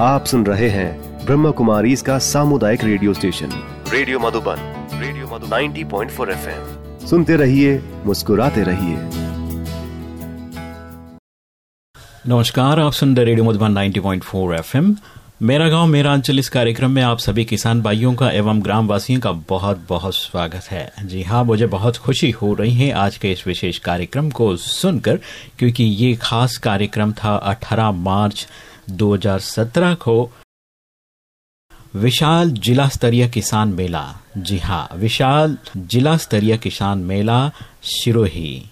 आप सुन रहे हैं ब्रह्म कुमारी इसका सामुदायिक radio station. Radio Madhuban radio Madhuban. 90.4 FM. सुनते रहिए, मुस्कुराते रहिए। नमस्कार, आप सुन रहे रेडियो मधुबन 90.4 एफएम। मेरा गाँव मेरा अंचल इस कार्यक्रम में आप सभी किसान भाइयों का एवं ग्राम वासियों का बहुत बहुत स्वागत है। जी हाँ मुझे बहुत खुशी हो रही है आज के इस विशेष कार्यक्रम को सुनकर, क्योंकि ये खास कार्यक्रम था 18 मार्च 2017 को विशाल जिला स्तरीय किसान मेला। जी हाँ विशाल जिला स्तरीय किसान मेला सिरोही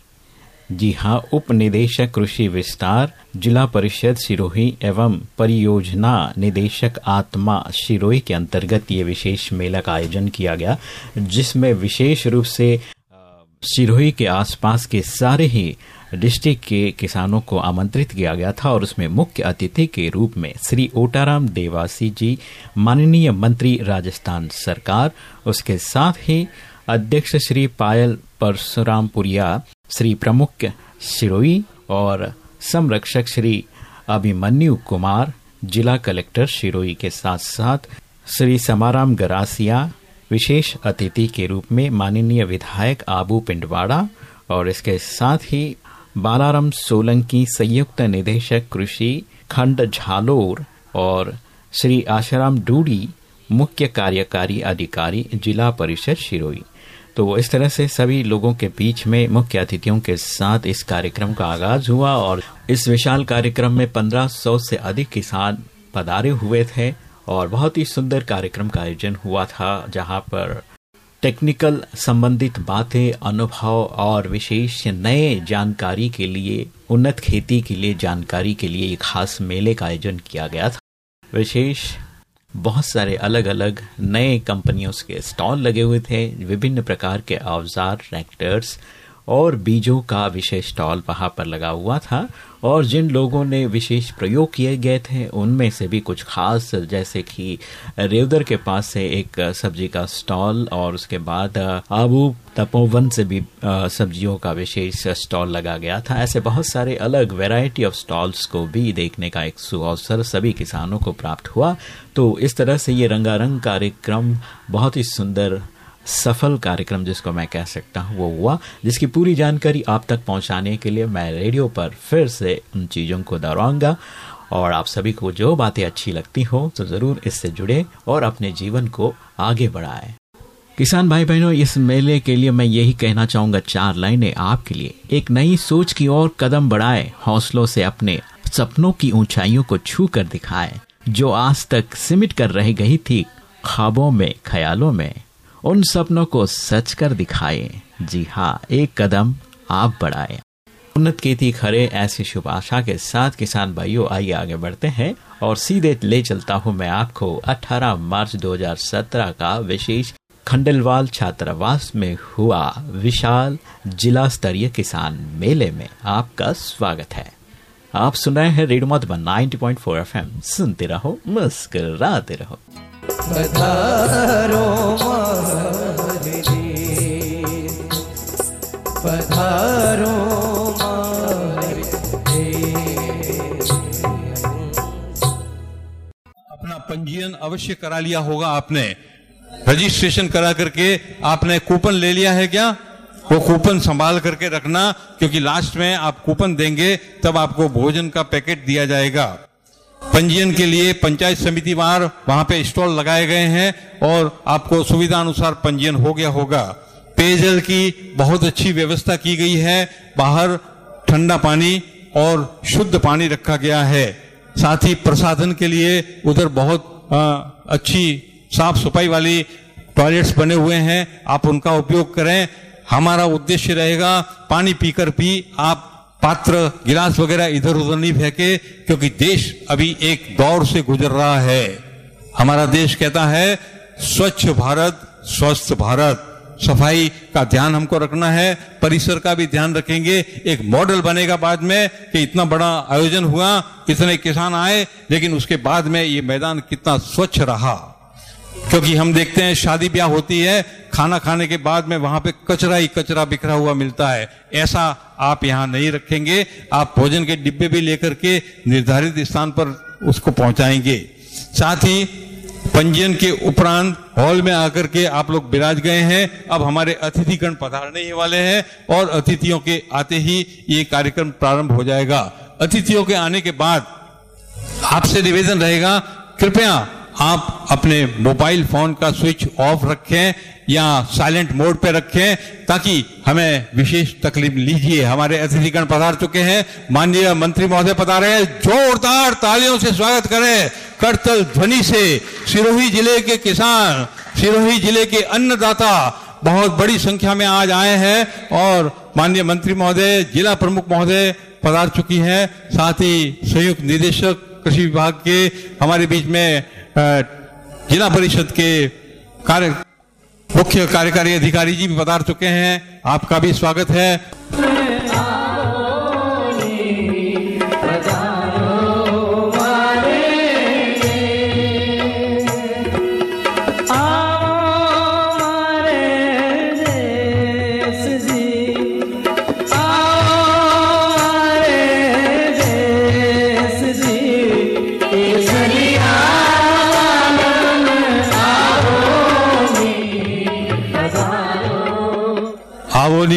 जी हाँ उप निदेशक कृषि विस्तार, जिला परिषद सिरोही एवं परियोजना निदेशक आत्मा सिरोही के अंतर्गत ये विशेष मेला का आयोजन किया गया, जिसमें विशेष रूप से सिरोही के आसपास के सारे ही डिस्ट्रिक्ट के किसानों को आमंत्रित किया गया था और उसमें मुख्य अतिथि के रूप में श्री ओटाराम देवासी जी, माननीय मंत्री राजस्थान सरकार, उसके साथ ही अध्यक्ष श्री पायल परशुराम पुरिया, श्री प्रमुख सिरोई और संरक्षक श्री अभिमन्यु कुमार, जिला कलेक्टर शिरोई के साथ साथ श्री समाराम गरासिया, विशेष अतिथि के रूप में माननीय विधायक आबू पिंडवाड़ा और इसके साथ ही बालाराम सोलंकी संयुक्त निदेशक कृषि खंड झालोर और श्री आशाराम डूडी मुख्य कार्यकारी अधिकारी जिला परिषद शिरोई। तो इस तरह से सभी लोगों के बीच में मुख्य अतिथियों के साथ इस कार्यक्रम का आगाज़ हुआ और इस विशाल कार्यक्रम में 1500 से अधिक किसान पधारे हुए थे और बहुत ही सुंदर कार्यक्रम का आयोजन हुआ था, जहाँ पर टेक्निकल संबंधित बातें, अनुभव और विशेष नए जानकारी के लिए, उन्नत खेती के लिए जानकारी के लिए एक खास मेले का आयोजन किया गया था। विशेष बहुत सारे अलग अलग नए कंपनियों के स्टॉल लगे हुए थे, विभिन्न प्रकार के औज़ार, ट्रैक्टर्स और बीजों का विशेष स्टॉल वहाँ पर लगा हुआ था, और जिन लोगों ने विशेष प्रयोग किए गए थे, उनमें से भी कुछ खास, जैसे कि रेवदर के पास से एक सब्ज़ी का स्टॉल, और उसके बाद आबू तपोवन से भी सब्जियों का विशेष स्टॉल लगा गया था। ऐसे बहुत सारे अलग वैरायटी ऑफ़ स्टॉल्स को भी देखने का एक सुअवसर सभी किसानों को प्राप्त हुआ। तो इस तरह से ये रंगारंग कार्यक्रम बहुत ही सुंदर सफल कार्यक्रम जिसको मैं कह सकता हूँ, वो हुआ, जिसकी पूरी जानकारी आप तक पहुँचाने के लिए मैं रेडियो पर फिर से उन चीज़ों को दोहराऊँगा। और आप सभी को जो बातें अच्छी लगती हो तो ज़रूर इससे जुड़े और अपने जीवन को आगे बढ़ाए। किसान भाई बहनों इस मेले के लिए मैं यही कहना चाहूँगा, चार लाइनें आपके लिए। एक नई सोच की ओर कदम बढ़ाए, हौसलों से अपने सपनों की ऊंचाइयों को छू कर दिखाए, जो आज तक सिमट कर रह गई थी, ख्वाबों में, ख्यालों में। उन सपनों को सच कर दिखाए। जी हाँ एक कदम आप बढ़ाए। उन्नत खेती खरे ऐसी शुभ आशा के साथ, किसान भाइयों, आइए आगे बढ़ते हैं और सीधे ले चलता हूँ मैं आपको 18 मार्च 2017 का विशेष खंडलवाल छात्रावास में हुआ विशाल जिला स्तरीय किसान मेले में आपका स्वागत है। आप सुन रहे हैं रेडियो मधुबन 90.4 एफएम। सुनते रहो, मुस्कुराते रहो। पधारो पधारो अपना पंजीयन अवश्य करा लिया होगा आपने। रजिस्ट्रेशन करा करके आपने कूपन ले लिया है क्या? वो कूपन संभाल करके रखना, क्योंकि लास्ट में आप कूपन देंगे, तब आपको भोजन का पैकेट दिया जाएगा। पंजीयन के लिए पंचायत समिति वार वहाँ पे स्टॉल लगाए गए हैं और आपको सुविधा अनुसार पंजीयन हो गया होगा। पेयजल की बहुत अच्छी व्यवस्था की गई है। बाहर ठंडा पानी और शुद्ध पानी रखा गया है। साथ ही प्रसाधन के लिए उधर बहुत आ, अच्छी साफ़ सफ़ाई वाली टॉयलेट्स बने हुए हैं। आप उनका उपयोग करें। हमारा उद्देश्य रहेगा पानी पीकर भी आप पात्र गिलास वगैरह इधर उधर नहीं फेंके, क्योंकि देश अभी एक दौर से गुजर रहा है। हमारा देश कहता है, स्वच्छ भारत, स्वस्थ भारत। सफ़ाई का ध्यान हमको रखना है, परिसर का भी ध्यान रखेंगे। एक मॉडल बनेगा बाद में कि इतना बड़ा आयोजन हुआ, इतने किसान आए, लेकिन उसके बाद में ये मैदान कितना स्वच्छ रहा। क्योंकि हम देखते हैं शादी ब्याह होती है, खाना खाने के बाद में वहाँ पे कचरा ही कचरा बिखरा हुआ मिलता है। ऐसा आप यहाँ नहीं रखेंगे, आप भोजन के डिब्बे भी लेकर के निर्धारित स्थान पर उसको पहुंचाएँगे। साथ ही पंजीयन के उपरांत हॉल में आकर के आप लोग विराज गए हैं। अब हमारे अतिथिगण पधारने ही वाले हैं और अतिथियों के आते ही ये कार्यक्रम प्रारंभ हो जाएगा। अतिथियों के आने के बाद आपसे निवेदन रहेगा, कृपया आप अपने मोबाइल फ़ोन का स्विच ऑफ़ रखें या साइलेंट मोड पे रखें ताकि हमें विशेष तकलीफ़ लीजिए। हमारे अतिथिगण पधार चुके हैं। माननीय मंत्री महोदय पधारे हैं। जोरदार तालियों से स्वागत करें। करतल ध्वनि से सिरोही ज़िले के किसान, सिरोही ज़िले के अन्नदाता बहुत बड़ी संख्या में आज आए हैं और माननीय मंत्री महोदय, जिला प्रमुख महोदय पधार चुकी हैं। साथ ही संयुक्त निदेशक कृषि विभाग के हमारे बीच में जिला परिषद के कार्य, मुख्य कार्यकारी अधिकारी जी भी बता चुके हैं। आपका भी स्वागत है।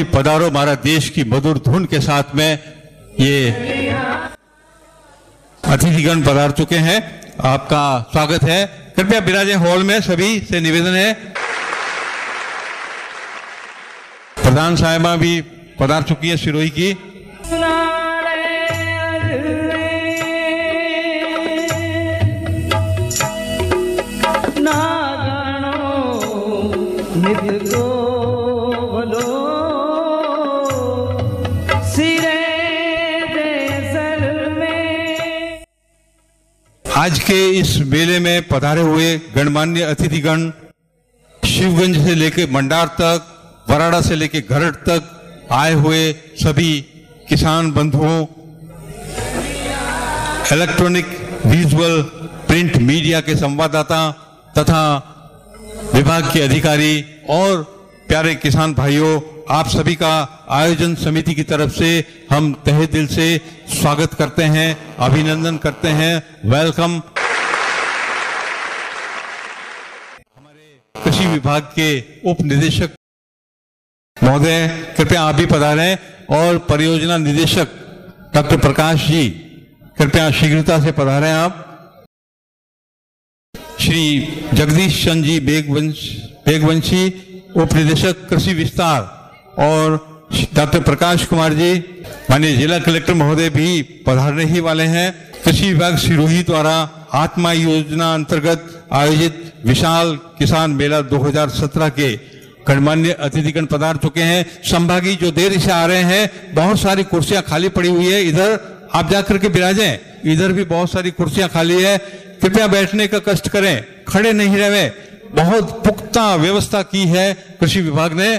आवोनी पधारो मारा देश की मधुर धुन के साथ में ये अतिथिगण पधार चुके हैं। आपका स्वागत है। कृपया विराजे हॉल में सभी से निवेदन है। प्रधान साहिबा भी पधार चुकी है सिरोही की। निध आज के इस मेले में पधारे हुए गणमान्य अतिथिगण शिवगंज से लेकर मंडार तक, वराड़ा से लेकर घरट तक आए हुए सभी किसान बंधुओं इलेक्ट्रॉनिक विजुअल प्रिंट मीडिया के संवाददाता तथा विभाग के अधिकारी और प्यारे किसान भाइयों आप सभी का आयोजन समिति की तरफ़ से हम तहे दिल से स्वागत करते हैं, अभिनंदन करते हैं। वेलकम हमारे कृषि विभाग के उप निदेशक महोदय, कृपया आप भी पधारें और परियोजना निदेशक डॉक्टर प्रकाश जी, कृपया शीघ्रता से पधारें आप। श्री जगदीश चंद जी बेगवंश, बेगवंशी उप निदेशक कृषि विस्तार। और डॉक्टर प्रकाश कुमार जी, माननीय जिला कलेक्टर महोदय भी पधारने ही वाले हैं। कृषि विभाग सिरोही द्वारा आत्मा योजना अंतर्गत आयोजित विशाल किसान मेला 2017 के गणमान्य अतिथिगण पधार चुके हैं। संभागी जो देर से आ रहे हैं, बहुत सारी कुर्सियाँ खाली पड़ी हुई है। इधर आप जाकर के विराजें इधर भी बहुत सारी कुर्सियाँ खाली है। कृपया बैठने का कष्ट करें, खड़े नहीं रहे। बहुत पुख्ता व्यवस्था की है। कृषि विभाग ने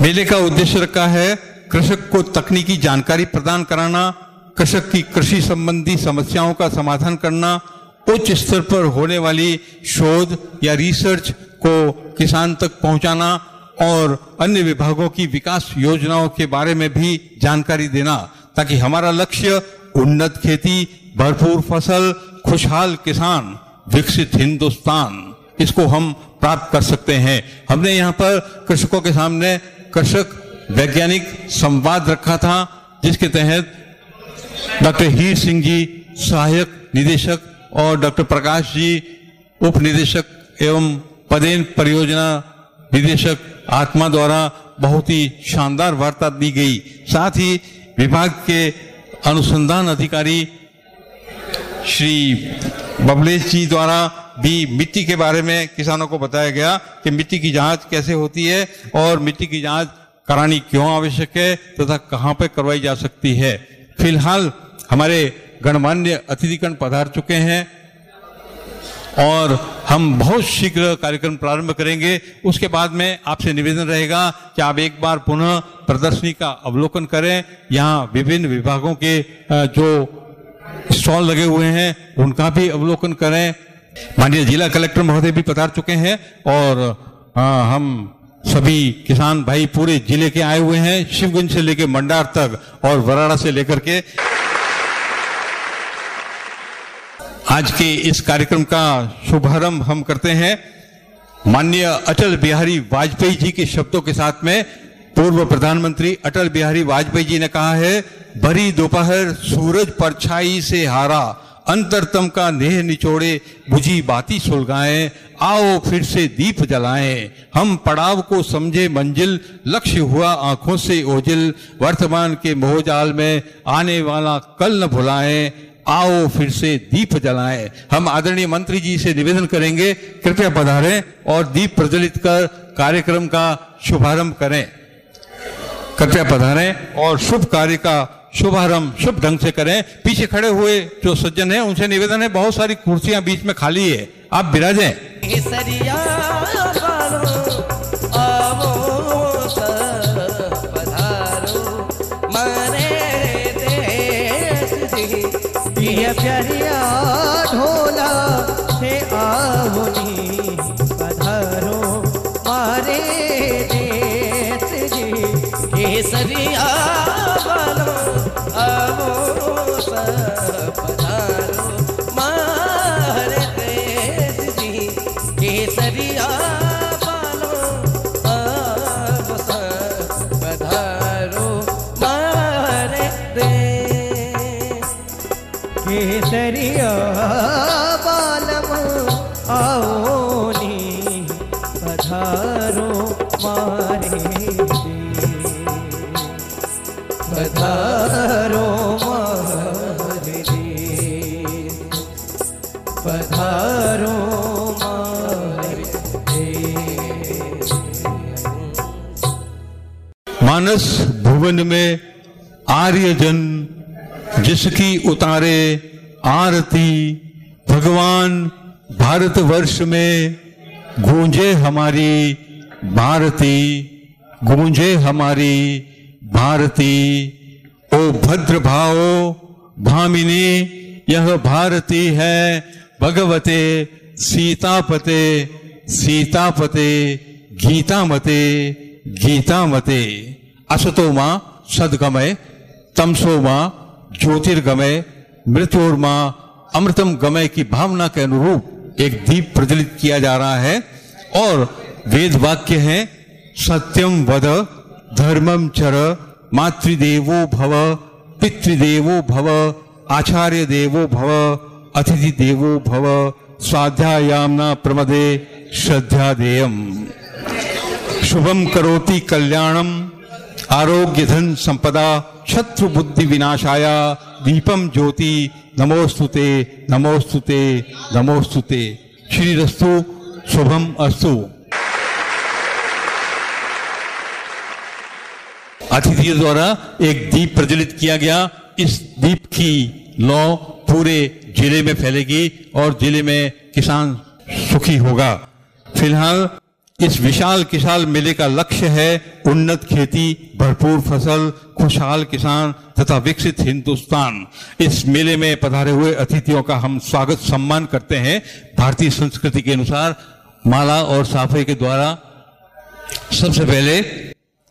मेले का उद्देश्य रखा है कृषक को तकनीकी जानकारी प्रदान कराना, कृषक की कृषि संबंधी समस्याओं का समाधान करना, उच्च स्तर पर होने वाली शोध या रिसर्च को किसान तक पहुंचाना और अन्य विभागों की विकास योजनाओं के बारे में भी जानकारी देना, ताकि हमारा लक्ष्य उन्नत खेती, भरपूर फ़सल, खुशहाल किसान, विकसित हिंदुस्तान, इसको हम प्राप्त कर सकते हैं। हमने यहाँ पर कृषकों के सामने कृषक वैज्ञानिक संवाद रखा था, जिसके तहत डॉक्टर हीर सिंह जी, सहायक निदेशक और डॉक्टर प्रकाश जी उप निदेशक एवं पदेन परियोजना निदेशक आत्मा द्वारा बहुत ही शानदार वार्ता दी गई। साथ ही विभाग के अनुसंधान अधिकारी श्री बबलेश जी द्वारा भी मिट्टी के बारे में किसानों को बताया गया कि मिट्टी की जाँच कैसे होती है और मिट्टी की जाँच करानी क्यों आवश्यक है तथा तो कहाँ पे करवाई जा सकती है। फ़िलहाल हमारे गणमान्य अतिथिगण पधार चुके हैं और हम बहुत शीघ्र कार्यक्रम प्रारंभ करेंगे। उसके बाद में आपसे निवेदन रहेगा कि आप एक बार पुनः प्रदर्शनी का अवलोकन करें। यहाँ विभिन्न विभागों के जो स्टॉल लगे हुए हैं, उनका भी अवलोकन करें। माननीय जिला कलेक्टर महोदय भी पधार चुके हैं और आ, हम सभी किसान भाई पूरे ज़िले के आए हुए हैं शिवगंज से लेकर मंडार तक और वराड़ा से लेकर के। आज के इस कार्यक्रम का शुभारंभ हम करते हैं। माननीय अटल बिहारी वाजपेयी जी के शब्दों के साथ में पूर्व प्रधानमंत्री अटल बिहारी वाजपेयी जी ने कहा है भरी दोपहर सूरज परछाई से हारा। अंतरतम का नेह निचोड़े, बुझी बाती सुलगाएँ, आओ फिर से दीप जलाएँ। हम पड़ाव को समझे मंजिल, लक्ष्य हुआ आँखों से ओझिल। वर्तमान के मोहजाल में आने वाला कल न भुलाएँ, आओ फिर से दीप जलाएँ। हम आदरणीय मंत्री जी से निवेदन करेंगे, कृपया पधारें और दीप प्रज्वलित कर कार्यक्रम का शुभारंभ करें। कृपया पधारें और शुभ कार्य का शुभारंभ शुभ ढंग से करें। पीछे खड़े हुए जो सज्जन हैं, उनसे निवेदन है, बहुत सारी कुर्सियाँ बीच में खाली है। आप विराजें। केसरिया बालो आवो सब पधारो। मारे देश जी ये प्यारिया ढोला बालो आवो सब भुवन में आर्यजन, जिसकी उतारे आरती, भगवान भारतवर्ष में गूंजे हमारी भारती, गूंजे हमारी भारती। ओ भद्र भाओ भामिनी, यह भारती है भगवते सीतापते सीतापते गीतामते गीतामते। असतो माँ सदगमय तमसो माँ ज्योतिर्गमय मृत्योर्मा अमृतम गमय की भावना के अनुरूप एक दीप प्रज्वलित किया जा रहा है। और वेद वाक्य है सत्यम वद धर्मम चर, मातृदेवो भव, पितृदेवो भव आचार्य देवो भव अतिथि देवो भव, स्वाध्यायामना प्रमदे श्रद्धा देयम शुभम करोति कल्याणम। आरोग्य धन संपदा शत्रु बुद्धि विनाशाया। दीपम ज्योति नमोस्तुते नमोस्तुते नमोस्तुते श्री रस्तु शुभम अस्तु। अतिथियों द्वारा एक दीप प्रज्वलित किया गया। इस दीप की लौ पूरे ज़िले में फैलेगी और ज़िले में किसान सुखी होगा। फ़िलहाल इस विशाल किसान मेले का लक्ष्य है उन्नत खेती, भरपूर फ़सल, खुशहाल किसान तथा विकसित हिंदुस्तान। इस मेले में पधारे हुए अतिथियों का हम स्वागत सम्मान करते हैं। भारतीय संस्कृति के अनुसार माला और साफे के द्वारा सबसे पहले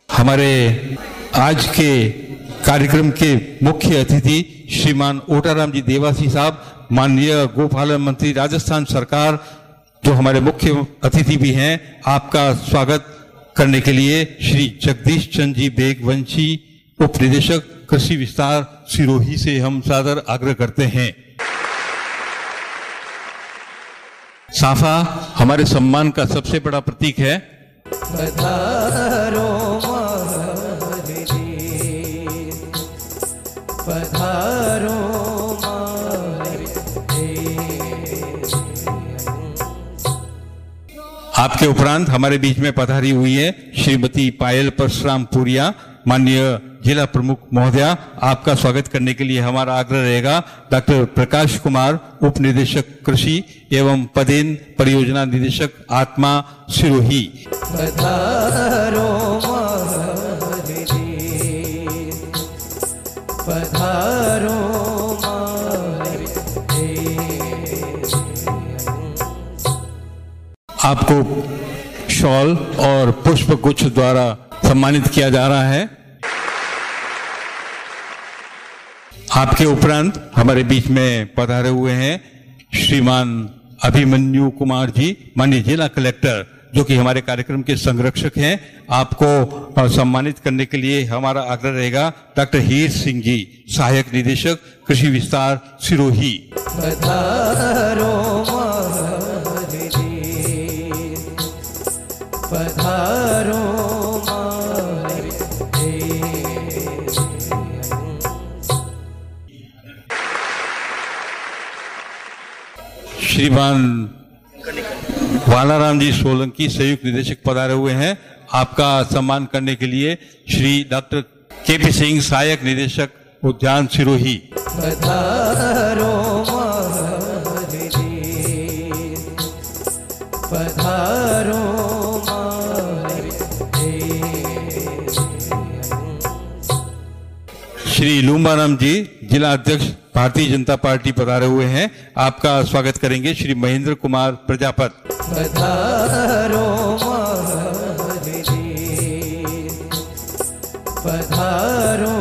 हमारे आज के कार्यक्रम के मुख्य अतिथि श्रीमान ओटाराम जी देवासी साहब, माननीय गोपालन मंत्री, राजस्थान सरकार जो हमारे मुख्य अतिथि भी हैं, आपका स्वागत करने के लिए श्री जगदीश चंद जी बेगवंशी उप निदेशक कृषि विस्तार सिरोही से हम सादर आग्रह करते हैं। साफा हमारे सम्मान का सबसे बड़ा प्रतीक है। पधारो आपके उपरांत हमारे बीच में पधारी हुई है श्रीमती पायल परशुराम पुरिया, माननीय जिला प्रमुख महोदया। आपका स्वागत करने के लिए हमारा आग्रह रहेगा। डॉक्टर प्रकाश कुमार उप निदेशक कृषि एवं पदेन परियोजना निदेशक आत्मा सिरोही। आपको शॉल और पुष्प गुच्छ द्वारा सम्मानित किया जा रहा है। आपके उपरांत हमारे बीच में पधारे हुए हैं श्रीमान अभिमन्यु कुमार जी, माननीय जिला कलेक्टर, जो कि हमारे कार्यक्रम के संरक्षक हैं। आपको सम्मानित करने के लिए हमारा आग्रह रहेगा डॉक्टर हीर सिंह जी, सहायक निदेशक, कृषि विस्तार सिरोही। श्रीमान वालाराम जी सोलंकी संयुक्त निदेशक पधारे हुए हैं। आपका सम्मान करने के लिए Shri doctor K P Singh सहायक निदेशक उद्यान सिरोही। श्री लुम्बाराम जी, जिला अध्यक्ष भारतीय जनता पार्टी पधारे हुए हैं। आपका स्वागत करेंगे श्री महेंद्र कुमार प्रजापत। पधारो पधारो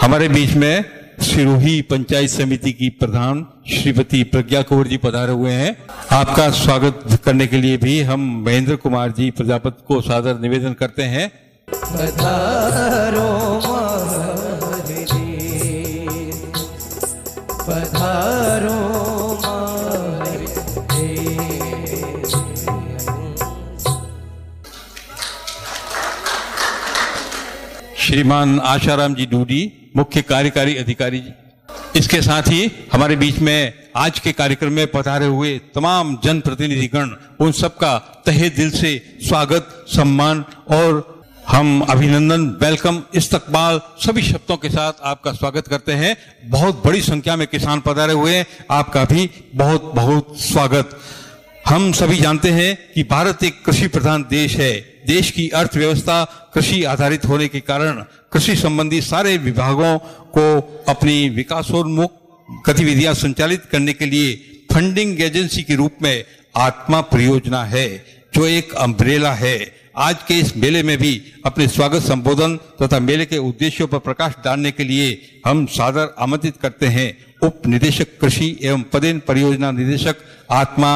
हमारे बीच में सिरोही पंचायत समिति की प्रधान श्रीमती प्रज्ञा कौर जी पधारे हुए हैं। आपका स्वागत करने के लिए भी हम महेंद्र कुमार जी प्रजापत को सादर निवेदन करते हैं। पधारो पधारो श्रीमान आशाराम जी डूडी, मुख्य कार्यकारी अधिकारी जी, इसके साथ ही हमारे बीच में आज के कार्यक्रम में पधारे हुए तमाम जनप्रतिनिधिगण, उन सबका तहे दिल से स्वागत, सम्मान और हम अभिनंदन वेलकम इस्तकबाल, सभी शब्दों के साथ आपका स्वागत करते हैं। बहुत बड़ी संख्या में किसान पधारे हुए हैं। आपका भी बहुत बहुत स्वागत। हम सभी जानते हैं कि भारत एक कृषि प्रधान देश है। देश की अर्थव्यवस्था कृषि आधारित होने के कारण कृषि संबंधी सारे विभागों को अपनी विकासोन्मुख गतिविधियाँ संचालित करने के लिए फंडिंग एजेंसी के रूप में आत्मा परियोजना है, जो एक अम्ब्रेला है। आज के इस मेले में भी अपने स्वागत संबोधन तथा मेले के उद्देश्यों पर प्रकाश डालने के लिए हम सादर आमंत्रित करते हैं उप निदेशक कृषि एवं पदेन परियोजना निदेशक आत्मा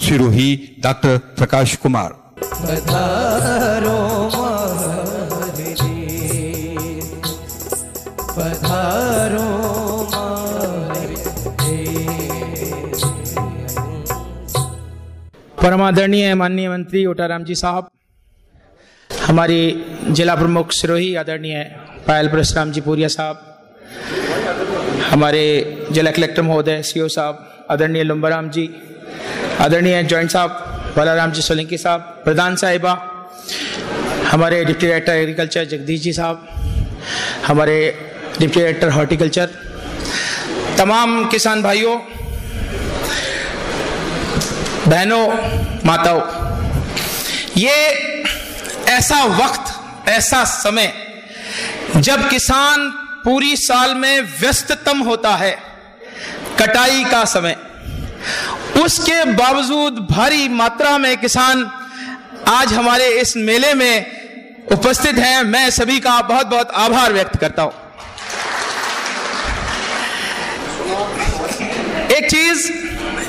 सिरोही, डॉक्टर प्रकाश कुमार। परमादरणीय माननीय मंत्री ओटाराम जी साहब हमारी जिला प्रमुख सिरोही आदरणीय पायल परशुराम जी पूरिया साहब, हमारे जिला कलेक्टर महोदय, सीओ साहब, आदरणीय लुम्बाराम जी, आदरणीय जॉइंट साहब, बालाराम जी सोलंकी साहब, प्रधान साहिबा, हमारे deputy director agriculture Jagdish ji साहब, हमारे डिप्टी डायरेक्टर हॉर्टिकल्चर, तमाम किसान भाइयों, बहनों, माताओं, ये ऐसा वक्त, ऐसा समय, जब किसान पूरी साल में व्यस्ततम होता है, कटाई का समय, उसके बावजूद भारी मात्रा में किसान आज हमारे इस मेले में उपस्थित हैं। मैं सभी का बहुत बहुत आभार व्यक्त करता हूँ। एक चीज़,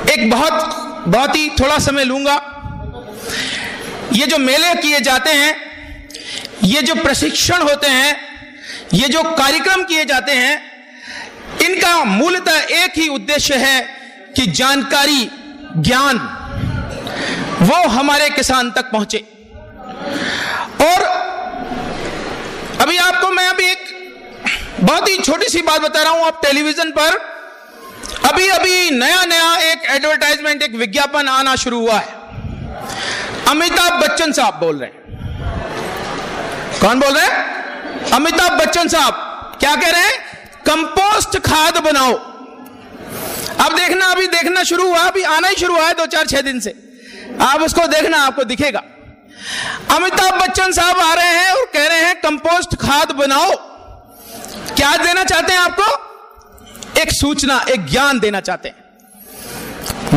एक बहुत बहुत ही थोड़ा समय लूँगा। ये जो मेले किए जाते हैं, ये जो प्रशिक्षण होते हैं, ये जो कार्यक्रम किए जाते हैं, इनका मूलतः एक ही उद्देश्य है कि जानकारी, ज्ञान, वो हमारे किसान तक पहुँचे। और अभी आपको मैं अभी एक बहुत ही छोटी सी बात बता रहा हूँ, आप टेलीविज़न पर अभी अभी नया नया एक एडवर्टाइजमेंट एक विज्ञापन आना शुरू हुआ है। अमिताभ बच्चन साहब बोल रहे हैं। कौन बोल रहे हैं? अमिताभ बच्चन साहब, क्या कह रहे हैं? कंपोस्ट खाद बनाओ। अब देखना, अभी देखना शुरू हुआ, अभी आना ही शुरू हुआ है दो चार छह दिन से। आप उसको देखना, आपको दिखेगा। अमिताभ बच्चन साहब आ रहे हैं और कह रहे हैं, कंपोस्ट खाद बनाओ। क्या देना चाहते हैं आपको? एक सूचना, एक ज्ञान देना चाहते हैं।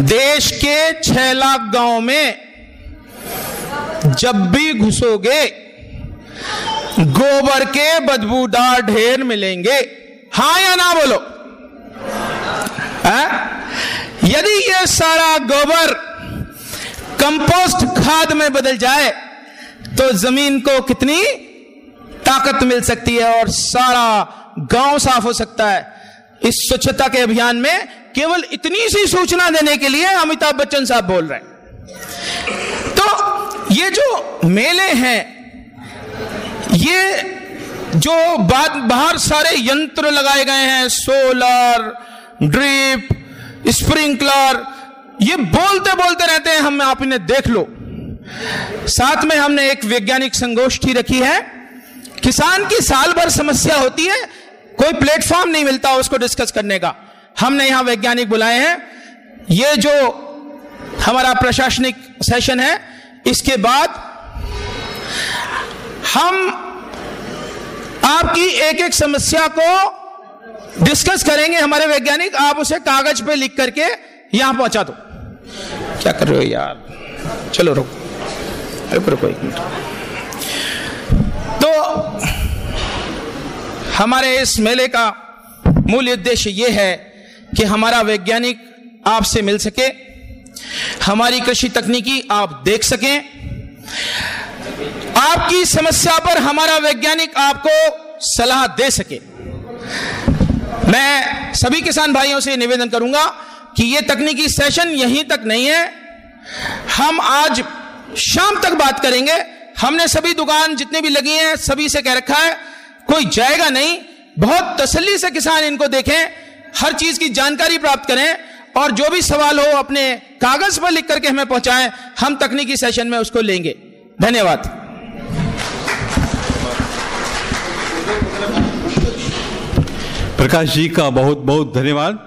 देश के छह लाख गाँव में जब भी घुसोगे, गोबर के बदबूदार ढेर मिलेंगे। हाँ या ना बोलो? है? यदि ये सारा गोबर कंपोस्ट खाद में बदल जाए तो ज़मीन को कितनी ताकत मिल सकती है और सारा गाँव साफ़ हो सकता है। इस स्वच्छता के अभियान में केवल इतनी सी सूचना देने के लिए अमिताभ बच्चन साहब बोल रहे हैं। ये जो मेले हैं, ये जो बाद, बाहर सारे यंत्र लगाए गए हैं, सोलर, ड्रिप, स्प्रिंकलर, ये बोलते बोलते रहते हैं हम आप इन्हें देख लो। साथ में हमने एक वैज्ञानिक संगोष्ठी रखी है, किसान की साल भर समस्या होती है, कोई प्लेटफॉर्म नहीं मिलता उसको डिस्कस करने का। हमने यहाँ वैज्ञानिक बुलाए हैं, ये जो हमारा प्रशासनिक सेशन है इसके बाद हम आपकी एक एक समस्या को डिस्कस करेंगे, हमारे वैज्ञानिक, आप उसे कागज़ पे लिख करके यहाँ पहुँचा दो। क्या कर रहे हो यार? चलो रुको। रुको रुको, एक मिनट। तो हमारे इस मेले का मूल उद्देश्य यह है कि हमारा वैज्ञानिक आपसे मिल सके। हमारी कृषि तकनीकी आप देख सकें। आपकी समस्या पर हमारा वैज्ञानिक आपको सलाह दे सके। मैं सभी किसान भाइयों से निवेदन करूँगा कि यह तकनीकी सेशन यहीं तक नहीं है। हम आज शाम तक बात करेंगे। हमने सभी दुकान जितने भी लगी हैं, सभी से कह रखा है, कोई जाएगा नहीं। बहुत तसल्ली से किसान इनको देखें, हर चीज़ की जानकारी प्राप्त करें। और जो भी सवाल हो अपने कागज़ पर लिख करके हमें पहुंचाएँ, हम तकनीकी सेशन में उसको लेंगे। धन्यवाद। प्रकाश जी का बहुत बहुत धन्यवाद।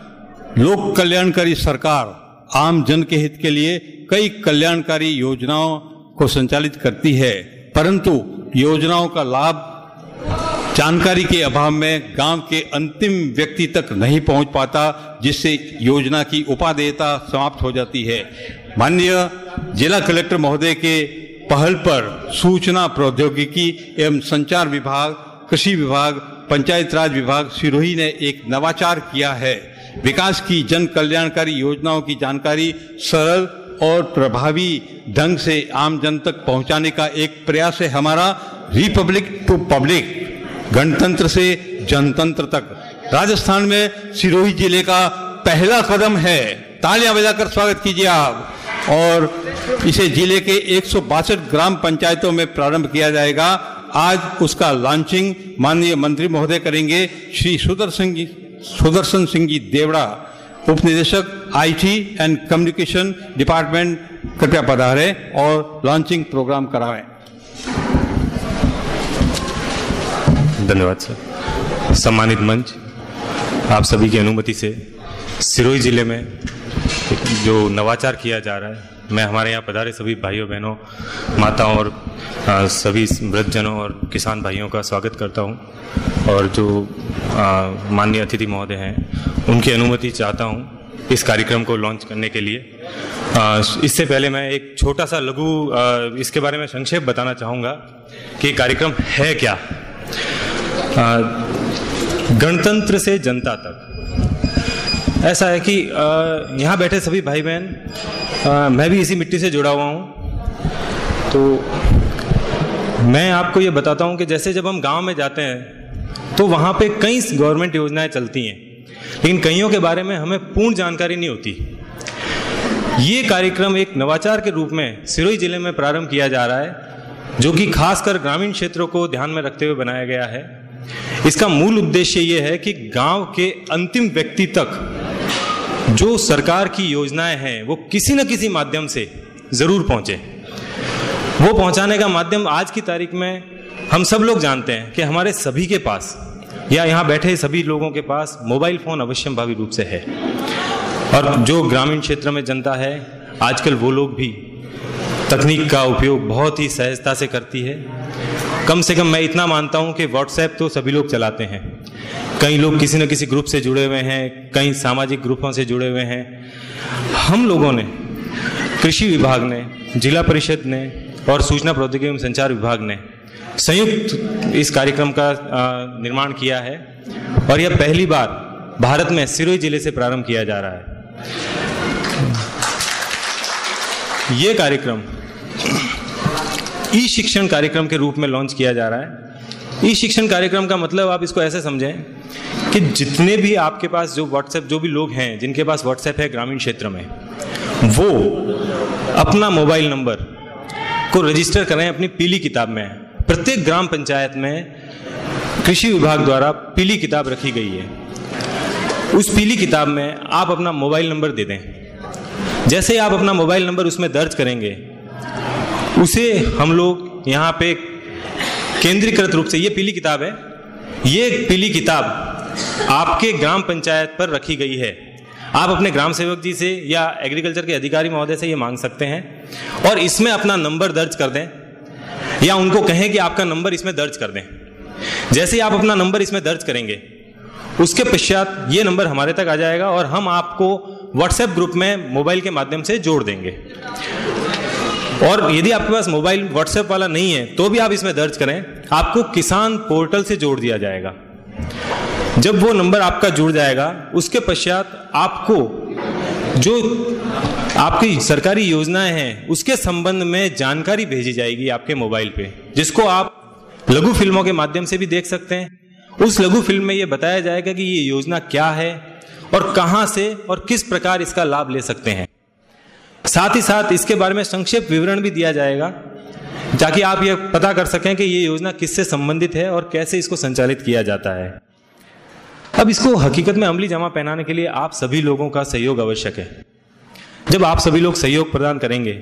लोक कल्याणकारी सरकार आम जन के हित के लिए कई कल्याणकारी योजनाओं को संचालित करती है, परंतु योजनाओं का लाभ जानकारी के अभाव में गाँव के अंतिम व्यक्ति तक नहीं पहुँच पाता, जिससे योजना की उपादेयता समाप्त हो जाती है। माननीय जिला कलेक्टर महोदय के पहल पर सूचना प्रौद्योगिकी एवं संचार विभाग, कृषि विभाग, पंचायत राज विभाग, सिरोही ने एक नवाचार किया है। विकास की जन कल्याणकारी योजनाओं की जानकारी सरल और प्रभावी ढंग से आम जन तक पहुँचाने का एक प्रयास है हमारा, रिपब्लिक टू पब्लिक। गणतंत्र से जनतंत्र तक। राजस्थान में सिरोही ज़िले का पहला कदम है। तालियाँ बजाकर स्वागत कीजिए आप। और इसे ज़िले के एक सौ बासठ ग्राम पंचायतों में प्रारंभ किया जाएगा। आज उसका लॉन्चिंग माननीय मंत्री महोदय करेंगे। श्री सुदर्शन जी, सुदर्शन सिंह जी देवड़ा उप निदेशक आईटी एंड कम्युनिकेशन डिपार्टमेंट कृपया पधारे और लॉन्चिंग प्रोग्राम करावें धन्यवाद सर। सम्मानित मंच आप सभी की अनुमति से सिरोही ज़िले में जो नवाचार किया जा रहा है मैं हमारे यहाँ पधारे सभी भाइयों बहनों माताओं और आ, सभी वृद्धजनों और किसान भाइयों का स्वागत करता हूँ। और जो माननीय अतिथि महोदय हैं उनकी अनुमति चाहता हूँ इस कार्यक्रम को लॉन्च करने के लिए। आ, इससे पहले मैं एक छोटा सा लघु इसके बारे में संक्षेप बताना चाहूँगा कि कार्यक्रम है क्या? गणतंत्र से जनता तक। ऐसा है कि यहाँ बैठे सभी भाई बहन मैं भी इसी मिट्टी से जुड़ा हुआ हूँ। तो मैं आपको ये बताता हूँ कि जैसे जब हम गाँव में जाते हैं तो वहाँ पे कई गवर्नमेंट योजनाएँ चलती हैं, लेकिन कईयों के बारे में हमें पूर्ण जानकारी नहीं होती। ये कार्यक्रम एक नवाचार के रूप में सिरोही ज़िले में प्रारंभ किया जा रहा है, जो कि खासकर ग्रामीण क्षेत्रों को ध्यान में रखते हुए बनाया गया है। इसका मूल उद्देश्य यह है कि गाँव के अंतिम व्यक्ति तक जो सरकार की योजनाएँ हैं, वो किसी न किसी माध्यम से ज़रूर पहुँचे। वो पहुँचाने का माध्यम आज की तारीख में हम सब लोग जानते हैं कि हमारे सभी के पास या यहाँ बैठे सभी लोगों के पास मोबाइल फ़ोन अवश्य भावी रूप से है। और जो ग्रामीण क्षेत्र में जनता है, आजकल वो लोग भी तकनीक का उपयोग बहुत ही सहजता से करती है। कम से कम मैं इतना मानता हूँ कि व्हाट्सएप तो सभी लोग चलाते हैं। कई लोग किसी न किसी ग्रुप से जुड़े हुए हैं, कई सामाजिक ग्रुपों से जुड़े हुए हैं। हम लोगों ने, कृषि विभाग ने, जिला परिषद ने और सूचना प्रौद्योगिकी एवं संचार विभाग ने संयुक्त इस कार्यक्रम का निर्माण किया है और यह पहली बार भारत में सिरोही ज़िले से प्रारंभ किया जा रहा है। ये कार्यक्रम ई शिक्षण कार्यक्रम के रूप में लॉन्च किया जा रहा है। ई शिक्षण कार्यक्रम का मतलब आप इसको ऐसे समझें कि जितने भी आपके पास जो व्हाट्सएप जो भी लोग हैं, जिनके पास व्हाट्सएप है ग्रामीण क्षेत्र में, वो अपना मोबाइल नंबर को रजिस्टर करें अपनी पीली किताब में। प्रत्येक ग्राम पंचायत में कृषि विभाग द्वारा पीली किताब रखी गई है। उस पीली किताब में आप अपना मोबाइल नंबर दे दें। जैसे ही आप अपना मोबाइल नंबर उसमें दर्ज करेंगे उसे हम लोग यहाँ पे केंद्रीकृत रूप से, ये पीली किताब है, ये पीली किताब आपके ग्राम पंचायत पर रखी गई है। आप अपने ग्राम सेवक जी से या एग्रीकल्चर के अधिकारी महोदय से ये मांग सकते हैं और इसमें अपना नंबर दर्ज कर दें, या उनको कहें कि आपका नंबर इसमें दर्ज कर दें। जैसे ही आप अपना नंबर इसमें दर्ज करेंगे, उसके पश्चात ये नंबर हमारे तक आ जाएगा और हम आपको व्हाट्सएप ग्रुप में मोबाइल के माध्यम से जोड़ देंगे। और यदि आपके पास मोबाइल व्हाट्सएप वाला नहीं है तो भी आप इसमें दर्ज करें, आपको किसान पोर्टल से जोड़ दिया जाएगा। जब वो नंबर आपका जुड़ जाएगा, उसके पश्चात आपको जो आपकी सरकारी योजनाएँ हैं, उसके संबंध में जानकारी भेजी जाएगी आपके मोबाइल पे, जिसको आप लघु फ़िल्मों के माध्यम से भी देख सकते हैं। उस लघु फ़िल्म में ये बताया जाएगा कि ये योजना क्या है और कहाँ से और किस प्रकार इसका लाभ ले सकते हैं। साथ ही साथ इसके बारे में संक्षिप्त विवरण भी दिया जाएगा, ताकि आप ये पता कर सकें कि ये योजना किससे संबंधित है और कैसे इसको संचालित किया जाता है। अब इसको हकीकत में अमली जमा पहनाने के लिए आप सभी लोगों का सहयोग आवश्यक है। जब आप सभी लोग सहयोग प्रदान करेंगे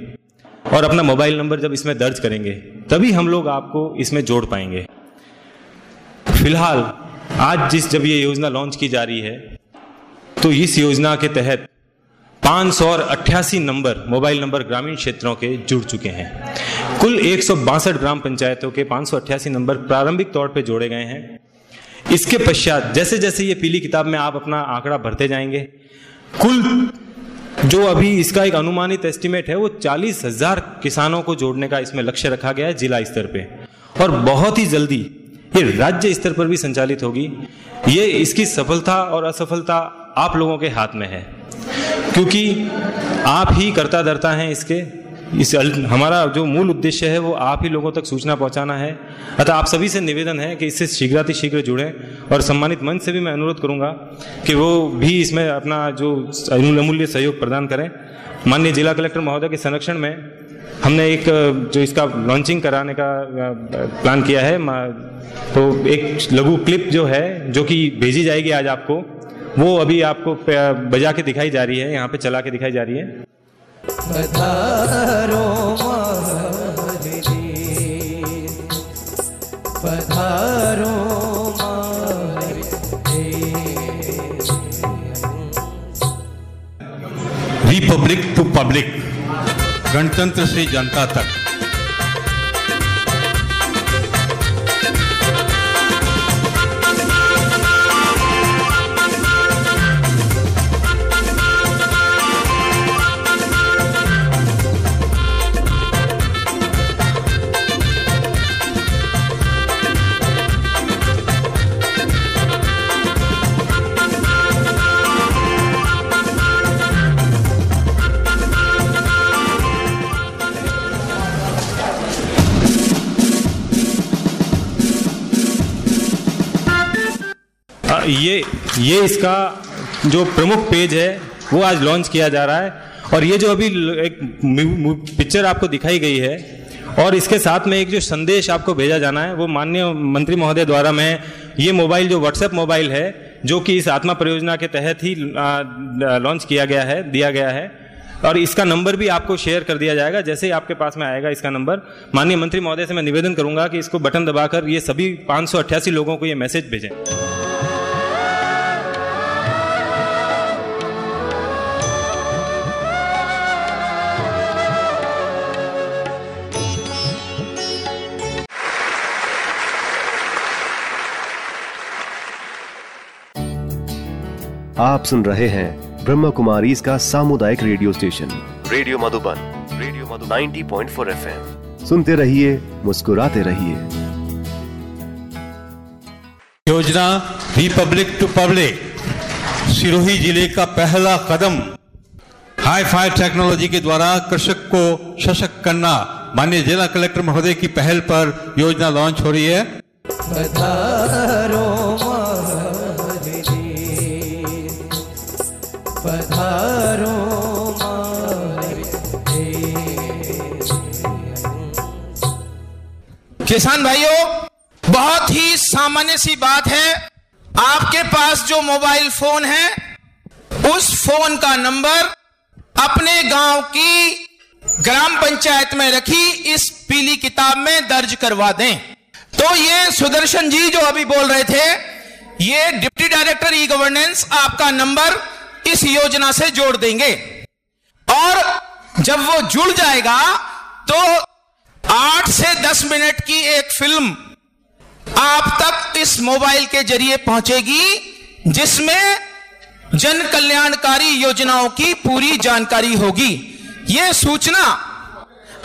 और अपना मोबाइल नंबर जब इसमें दर्ज करेंगे, तभी हम लोग आपको इसमें जोड़ पाएँगे। फ़िलहाल, आज जिस जब ये योजना लॉन्च की जा रही है तो इस योजना के तहत पाँच सौ अट्ठासी नंबर, मोबाइल नंबर ग्रामीण क्षेत्रों के जुड़ चुके हैं। कुल एक सौ बासठ ग्राम पंचायतों के पाँच नंबर प्रारंभिक तौर पर जोड़े गए हैं। इसके पश्चात जैसे जैसे ये पीली किताब में आप अपना आंकड़ा भरते जाएँगे, कुल जो अभी इसका एक अनुमानित एस्टिमेट है, वो चालीस हज़ार किसानों को जोड़ने का इसमें लक्ष्य रखा गया है जिला स्तर पे। और बहुत ही जल्दी ये राज्य स्तर पर भी संचालित होगी। ये इसकी सफलता और असफलता आप लोगों के हाथ में है। क्योंकि आप ही करता धरता हैं इसके। इस हमारा जो मूल उद्देश्य है, वो आप ही लोगों तक सूचना पहुंचाना है। अतः आप सभी से निवेदन है कि इससे शीघ्रातिशीघ्र जुड़ें और सम्मानित मंच से भी मैं अनुरोध करूँगा कि वो भी इसमें अपना जो अमूल्य सहयोग प्रदान करें। माननीय जिला कलेक्टर महोदय के संरक्षण में हमने एक, जो इसका लॉन्चिंग कराने का प्लान किया है तो एक लघु क्लिप जो है, जो कि भेजी जाएगी आज आपको। वो अभी आपको बजा के दिखाई जा रही है यहाँ पे चला के दिखाई जा रही है। पधारो पधारो रिपब्लिक टू पब्लिक गणतंत्र से जनता तक। ये ये इसका जो प्रमुख पेज है, वो आज लॉन्च किया जा रहा है। और ये जो अभी एक पिक्चर आपको दिखाई गई है, और इसके साथ में एक जो संदेश आपको भेजा जाना है, वो माननीय मंत्री महोदय द्वारा मैं, ये मोबाइल जो व्हाट्सएप मोबाइल है, जो कि इस आत्मा परियोजना के तहत ही लॉन्च किया गया है, दिया गया है, और इसका नंबर भी आपको शेयर कर दिया जाएगा, जैसे ही आपके पास में आएगा इसका नंबर माननीय मंत्री महोदय से मैं निवेदन करूँगा कि इसको बटन दबाकर ये सभी पाँच सौ अट्ठासी लोगों को ये मैसेज भेजें। आप सुन रहे हैं ब्रह्म कुमारी इसका सामुदायिक radio station. Radio Madhuban radio Madhu 90.4 FM. सुनते रहिए मुस्कुराते रहिए। योजना रिपब्लिक टू पब्लिक सिरोही ज़िले का पहला कदम। हाई फाई टेक्नोलॉजी के द्वारा कृषक को सशक्त करना माननीय जिला कलेक्टर महोदय की पहल पर योजना लॉन्च हो रही है। किसान भाइयों, बहुत ही सामान्य सी बात है, आपके पास जो मोबाइल फ़ोन है, उस फ़ोन का नंबर अपने गाँव की ग्राम पंचायत में रखी, इस पीली किताब में दर्ज करवा दें। तो ये सुदर्शन जी जो अभी बोल रहे थे, ये डिप्टी डायरेक्टर ई गवर्नेंस आपका नंबर इस योजना से जोड़ देंगे। और जब वो जुड़ जाएगा तो आठ से दस मिनट की एक फ़िल्म आप तक इस मोबाइल के ज़रिए पहुंचेगी, जिसमें जन कल्याणकारी योजनाओं की पूरी जानकारी होगी। यह सूचना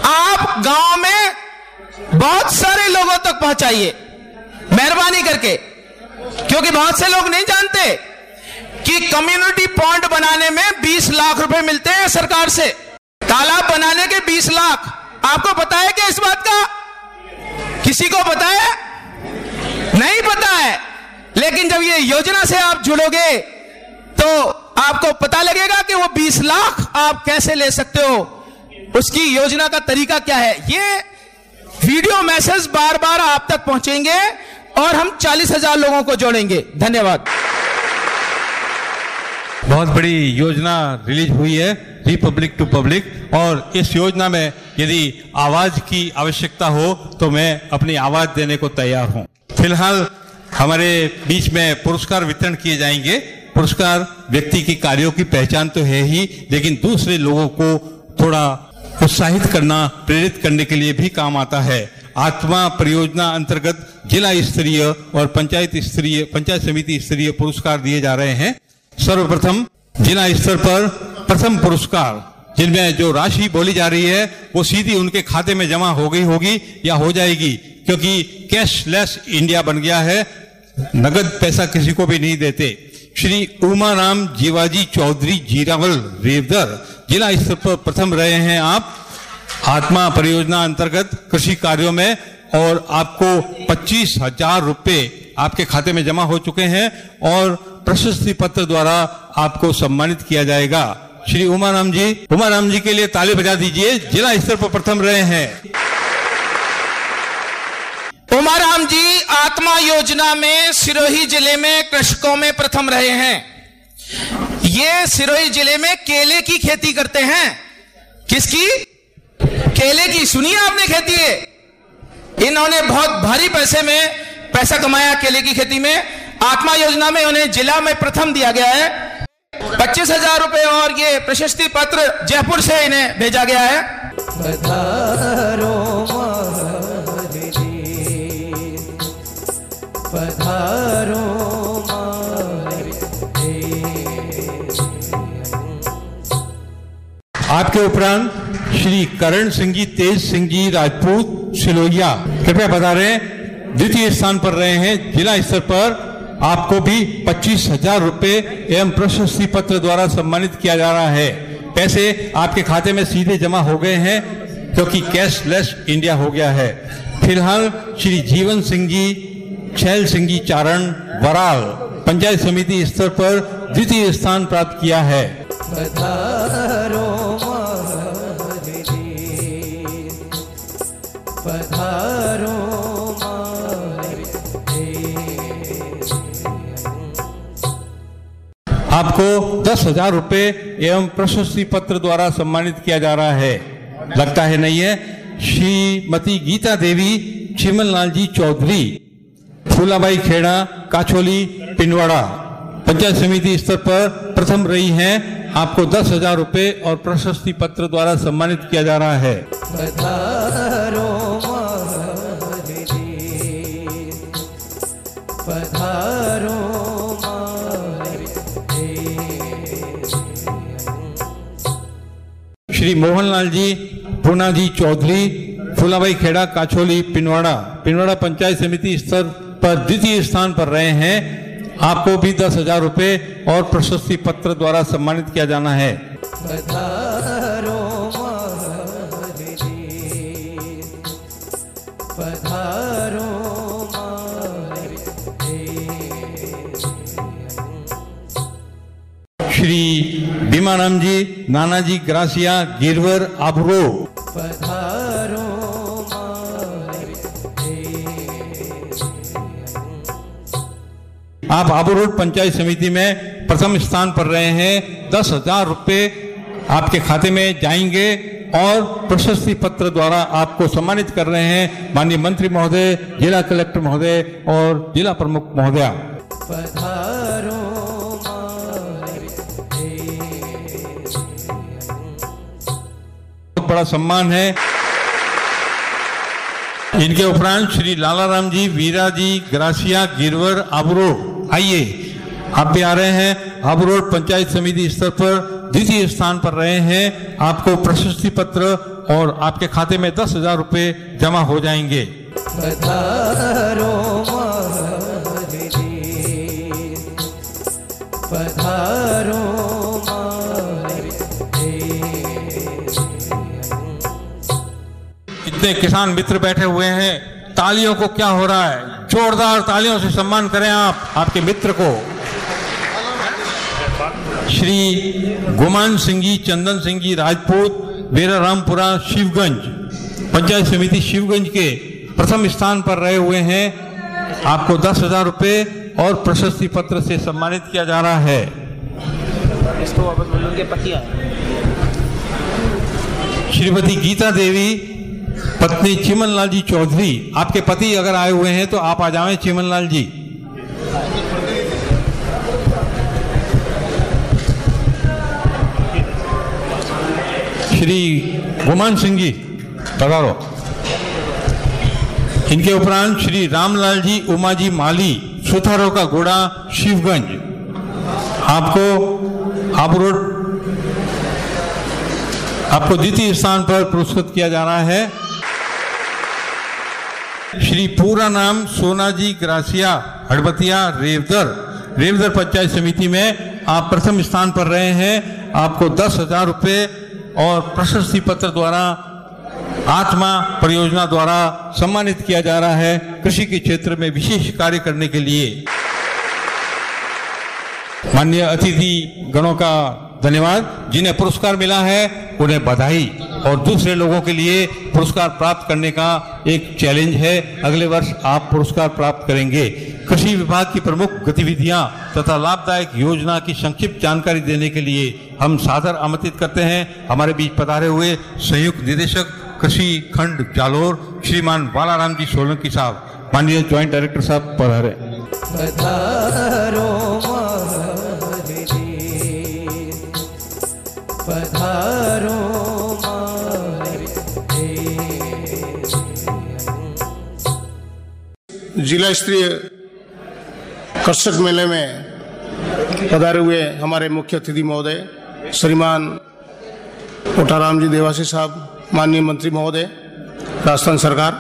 आप गाँव में बहुत सारे लोगों तक पहुंचाइए। मेहरबानी करके, क्योंकि बहुत से लोग नहीं जानते कि कम्युनिटी पॉइंट बनाने में 20 लाख रुपए मिलते हैं सरकार से। तालाब बनाने के 20 लाख। आपको पता है क्या इस बात का? किसी को पता है? नहीं पता है। लेकिन जब ये योजना से आप जुड़ोगे तो आपको पता लगेगा कि वो 20 लाख आप कैसे ले सकते हो। उसकी योजना का तरीका क्या है? ये वीडियो मैसेज बार बार आप तक पहुँचेंगे और हम चालीस हज़ार लोगों को जोड़ेंगे। धन्यवाद। बहुत बड़ी योजना रिलीज़ हुई है, रिपब्लिक टू पब्लिक, और इस योजना में यदि आवाज़ की आवश्यकता हो तो मैं अपनी आवाज़ देने को तैयार हूँ। फ़िलहाल हमारे बीच में पुरस्कार वितरण किए जाएँगे। पुरस्कार व्यक्ति की कार्यों की पहचान तो है ही, लेकिन दूसरे लोगों को थोड़ा उत्साहित करना, प्रेरित करने के लिए भी काम आता है। आत्मा परियोजना अंतर्गत जिला स्तरीय और पंचायत स्तरीय, पंचायत समिति स्तरीय पुरस्कार दिए जा रहे हैं। सर्वप्रथम जिला स्तर पर प्रथम पुरस्कार जिनमें जो राशि बोली जा रही है, वो सीधी उनके खाते में जमा हो गई होगी या हो जाएगी, क्योंकि कैशलेस इंडिया बन गया है। नगद पैसा किसी को भी नहीं देते। श्री उमाराम जीवाजी चौधरी जीरावल रेवदर जिला स्तर पर प्रथम रहे हैं आप। आत्मा परियोजना अंतर्गत कृषि कार्यों में और आपको पच्चीस हज़ार रुपये आपके खाते में जमा हो चुके हैं और प्रशस्ति पत्र द्वारा आपको सम्मानित किया जाएगा। श्री उमाराम जी उमाराम जी के लिए ताली बजा दीजिए, जिला स्तर पर प्रथम रहे हैं। उमाराम जी आत्मा योजना में सिरोही ज़िले में कृषकों में प्रथम रहे हैं। ये सिरोही ज़िले में केले की खेती करते हैं। किसकी? केले की। सुनिए आपने खेती है इन्होंने बहुत भारी पैसे में पैसा कमाया केले की खेती में। आत्मा योजना में उन्हें जिला में प्रथम दिया गया है। पच्चीस हज़ार रुपए और ये प्रशस्ति पत्र जयपुर से इन्हें भेजा गया है। पधारो पधारो आपके उपरांत श्री करण सिंह जी तेज सिंह जी राजपूत सिलोहिया कृपया बता रहे हैं द्वितीय स्थान पर रहे हैं जिला स्तर पर आपको भी पच्चीस हज़ार रूपए एवं प्रशस्ति पत्र द्वारा सम्मानित किया जा रहा है। पैसे आपके खाते में सीधे जमा हो गए हैं, क्योंकि कैशलेस इंडिया हो गया है। फ़िलहाल श्री जीवन सिंह जी छैल सिंह जी चारण वराल पंचायत समिति स्तर पर द्वितीय स्थान प्राप्त किया है। आपको दस हज़ार रुपए एवं प्रशस्ति पत्र द्वारा सम्मानित किया जा रहा है। लगता है नहीं है? श्रीमती गीता देवी चिमन लाल जी चौधरी, फूलाबाई खेड़ा, काछोली, पिंडवाड़ा, पंचायत समिति स्तर पर प्रथम रही हैं। आपको दस हज़ार रुपए और प्रशस्ति पत्र द्वारा सम्मानित किया जा रहा है। पधारो श्री मोहनलाल जी पूना जी चौधरी, फुलाबाई खेड़ा, काछोली, पिनवाड़ा। पिनवाड़ा पंचायत समिति स्तर पर द्वितीय स्थान पर रहे हैं। आपको भी दस हज़ार रुपये और प्रशस्ति पत्र द्वारा सम्मानित किया जाना है। श्री भीमाराम जी नानाजी, ग्रासिया, गिरवर, आबरो। आप आबूरोड पंचायत समिति में प्रथम स्थान पर रहे हैं। दस हज़ार रुपये आपके खाते में जाएँगे और प्रशस्ति पत्र द्वारा आपको सम्मानित कर रहे हैं माननीय मंत्री महोदय, जिला कलेक्टर महोदय और जिला प्रमुख महोदया। बहुत बड़ा सम्मान है। इनके उपरांत श्री लालाराम जी, वीरा जी, ग्रासिया, गिरवर आबरोड आइए। आप भी आ रहे हैं। अबरोड पंचायत समिति स्तर पर द्वितीय स्थान पर रहे हैं। आपको प्रशस्ति पत्र और आपके खाते में दस हज़ार रुपये जमा हो जाएँगे। पधारो इतने किसान मित्र बैठे हुए हैं। तालियों को क्या हो रहा है? जोरदार तालियों से सम्मान करें आप आपके मित्र को। श्री गुमान सिंह जी चंदन सिंह जी राजपूत बेरा रामपुरा शिवगंज पंचायत समिति शिवगंज के प्रथम स्थान पर रहे हुए हैं। आपको दस हज़ार रुपये और प्रशस्ति पत्र से सम्मानित किया जा रहा है। श्रीमती गीता देवी पत्नी चिमन लाल जी चौधरी, आपके पति अगर आए हुए हैं तो आप आ जाएँ चिमन लाल जी। श्री गुमान सिंह जी पधारो इनके उपरांत श्री रामलाल जी उमा जी माली, सुथारो का घोड़ा, शिवगंज। आपको आप रोड आपको द्वितीय स्थान पर पुरस्कृत किया जा रहा है। श्री पूरा नाम सोनाजी ग्रासिया हड़बतिया रेवदर। रेवदर पंचायत समिति में आप प्रथम स्थान पर रहे हैं। आपको दस हज़ार रुपये और प्रशस्ति पत्र द्वारा, आत्मा परियोजना द्वारा सम्मानित किया जा रहा है कृषि के क्षेत्र में विशेष कार्य करने के लिए। माननीय अतिथि गणों का धन्यवाद। जिन्हें पुरस्कार मिला है, उन्हें बधाई। और दूसरे लोगों के लिए पुरस्कार प्राप्त करने का एक चैलेंज है। अगले वर्ष आप पुरस्कार प्राप्त करेंगे। कृषि विभाग की प्रमुख गतिविधियाँ तथा लाभदायक योजना की संक्षिप्त जानकारी देने के लिए हम सादर आमंत्रित करते हैं। हमारे बीच पधारे हुए संयुक्त निदेशक, कृषि खंड जालोर, श्रीमान बालाराम जी सोलंकी साहब, माननीय ज्वाइंट डायरेक्टर साहब पधारे जिला स्तरीय कृषक मेले में पधारे हुए हमारे मुख्य अतिथि महोदय, श्रीमान कोटाराम जी देवासी साहब, माननीय मंत्री महोदय, राजस्थान सरकार,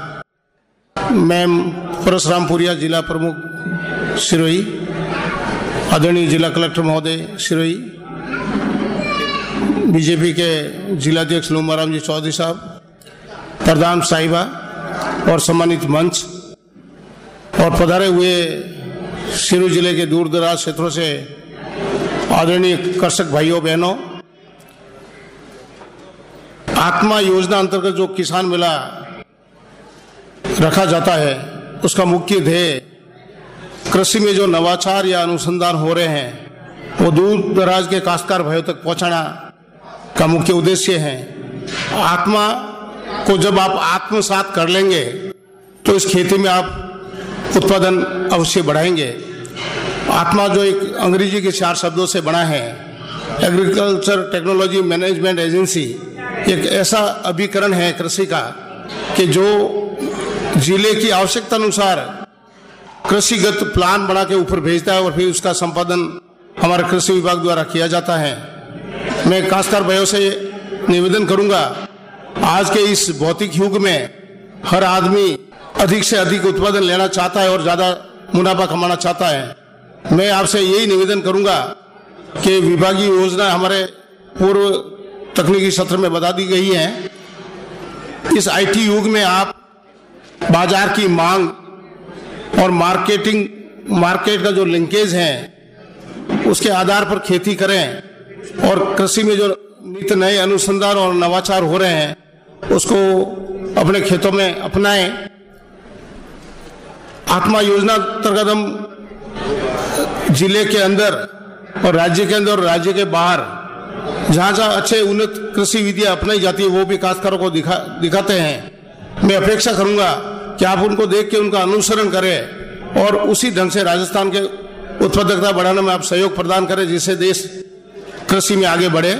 मैम परशुरामपुरिया जिला प्रमुख सिरोही, आदरणीय जिला कलेक्टर महोदय सिरोही, बीजेपी के जिलाध्यक्ष लूमाराम जी चौधरी साहब, प्रधान साहिबा और सम्मानित मंच और पधारे हुए सिरू ज़िले के दूर दराज क्षेत्रों से आदरणीय कृषक भाइयों, बहनों, आत्मा योजना अंतर्गत जो किसान मेला रखा जाता है, उसका मुख्य ध्येय कृषि में जो नवाचार या अनुसंधान हो रहे हैं, वो दूर दराज के काश्तकार भाइयों तक पहुंचाना का मुख्य उद्देश्य है। आत्मा को जब आप आत्मसात कर लेंगे तो इस खेती में आप उत्पादन अवश्य बढ़ाएँगे। आत्मा जो एक अंग्रेज़ी के चार शब्दों से बना है एग्रीकल्चर टेक्नोलॉजी मैनेजमेंट एजेंसी एक ऐसा अभिकरण है कृषि का कि जो ज़िले की आवश्यकता अनुसार कृषिगत प्लान बना के ऊपर भेजता है और फिर उसका संपादन हमारे कृषि विभाग द्वारा किया जाता है। मैं काश्तकार भाइयों से निवेदन करूँगा, आज के इस भौतिक युग में हर आदमी अधिक से अधिक उत्पादन लेना चाहता है और ज़्यादा मुनाफा कमाना चाहता है। मैं आपसे यही निवेदन करूँगा कि विभागीय योजना हमारे पूर्व तकनीकी सत्र में बता दी गई है। इस आईटी युग में आप बाज़ार की मांग और मार्केटिंग, मार्केट का जो लिंकेज है, उसके आधार पर खेती करें और कृषि में जो नित नए अनुसंधान और नवाचार हो रहे हैं, उसको अपने खेतों में अपनाएँ। आत्मा योजना अंतर्गत हम ज़िले के अंदर और राज्य के अंदर और राज्य के बाहर जहाँ जहाँ अच्छे उन्नत कृषि विधियाँ अपनाई जाती है, वो भी काश्तकारों को दिखा, दिखाते हैं। मैं अपेक्षा करूँगा कि आप उनको देख के उनका अनुसरण करें और उसी ढंग से राजस्थान के उत्पादकता बढ़ाने में आप सहयोग प्रदान करें, जिससे देश कृषि में आगे बढ़े।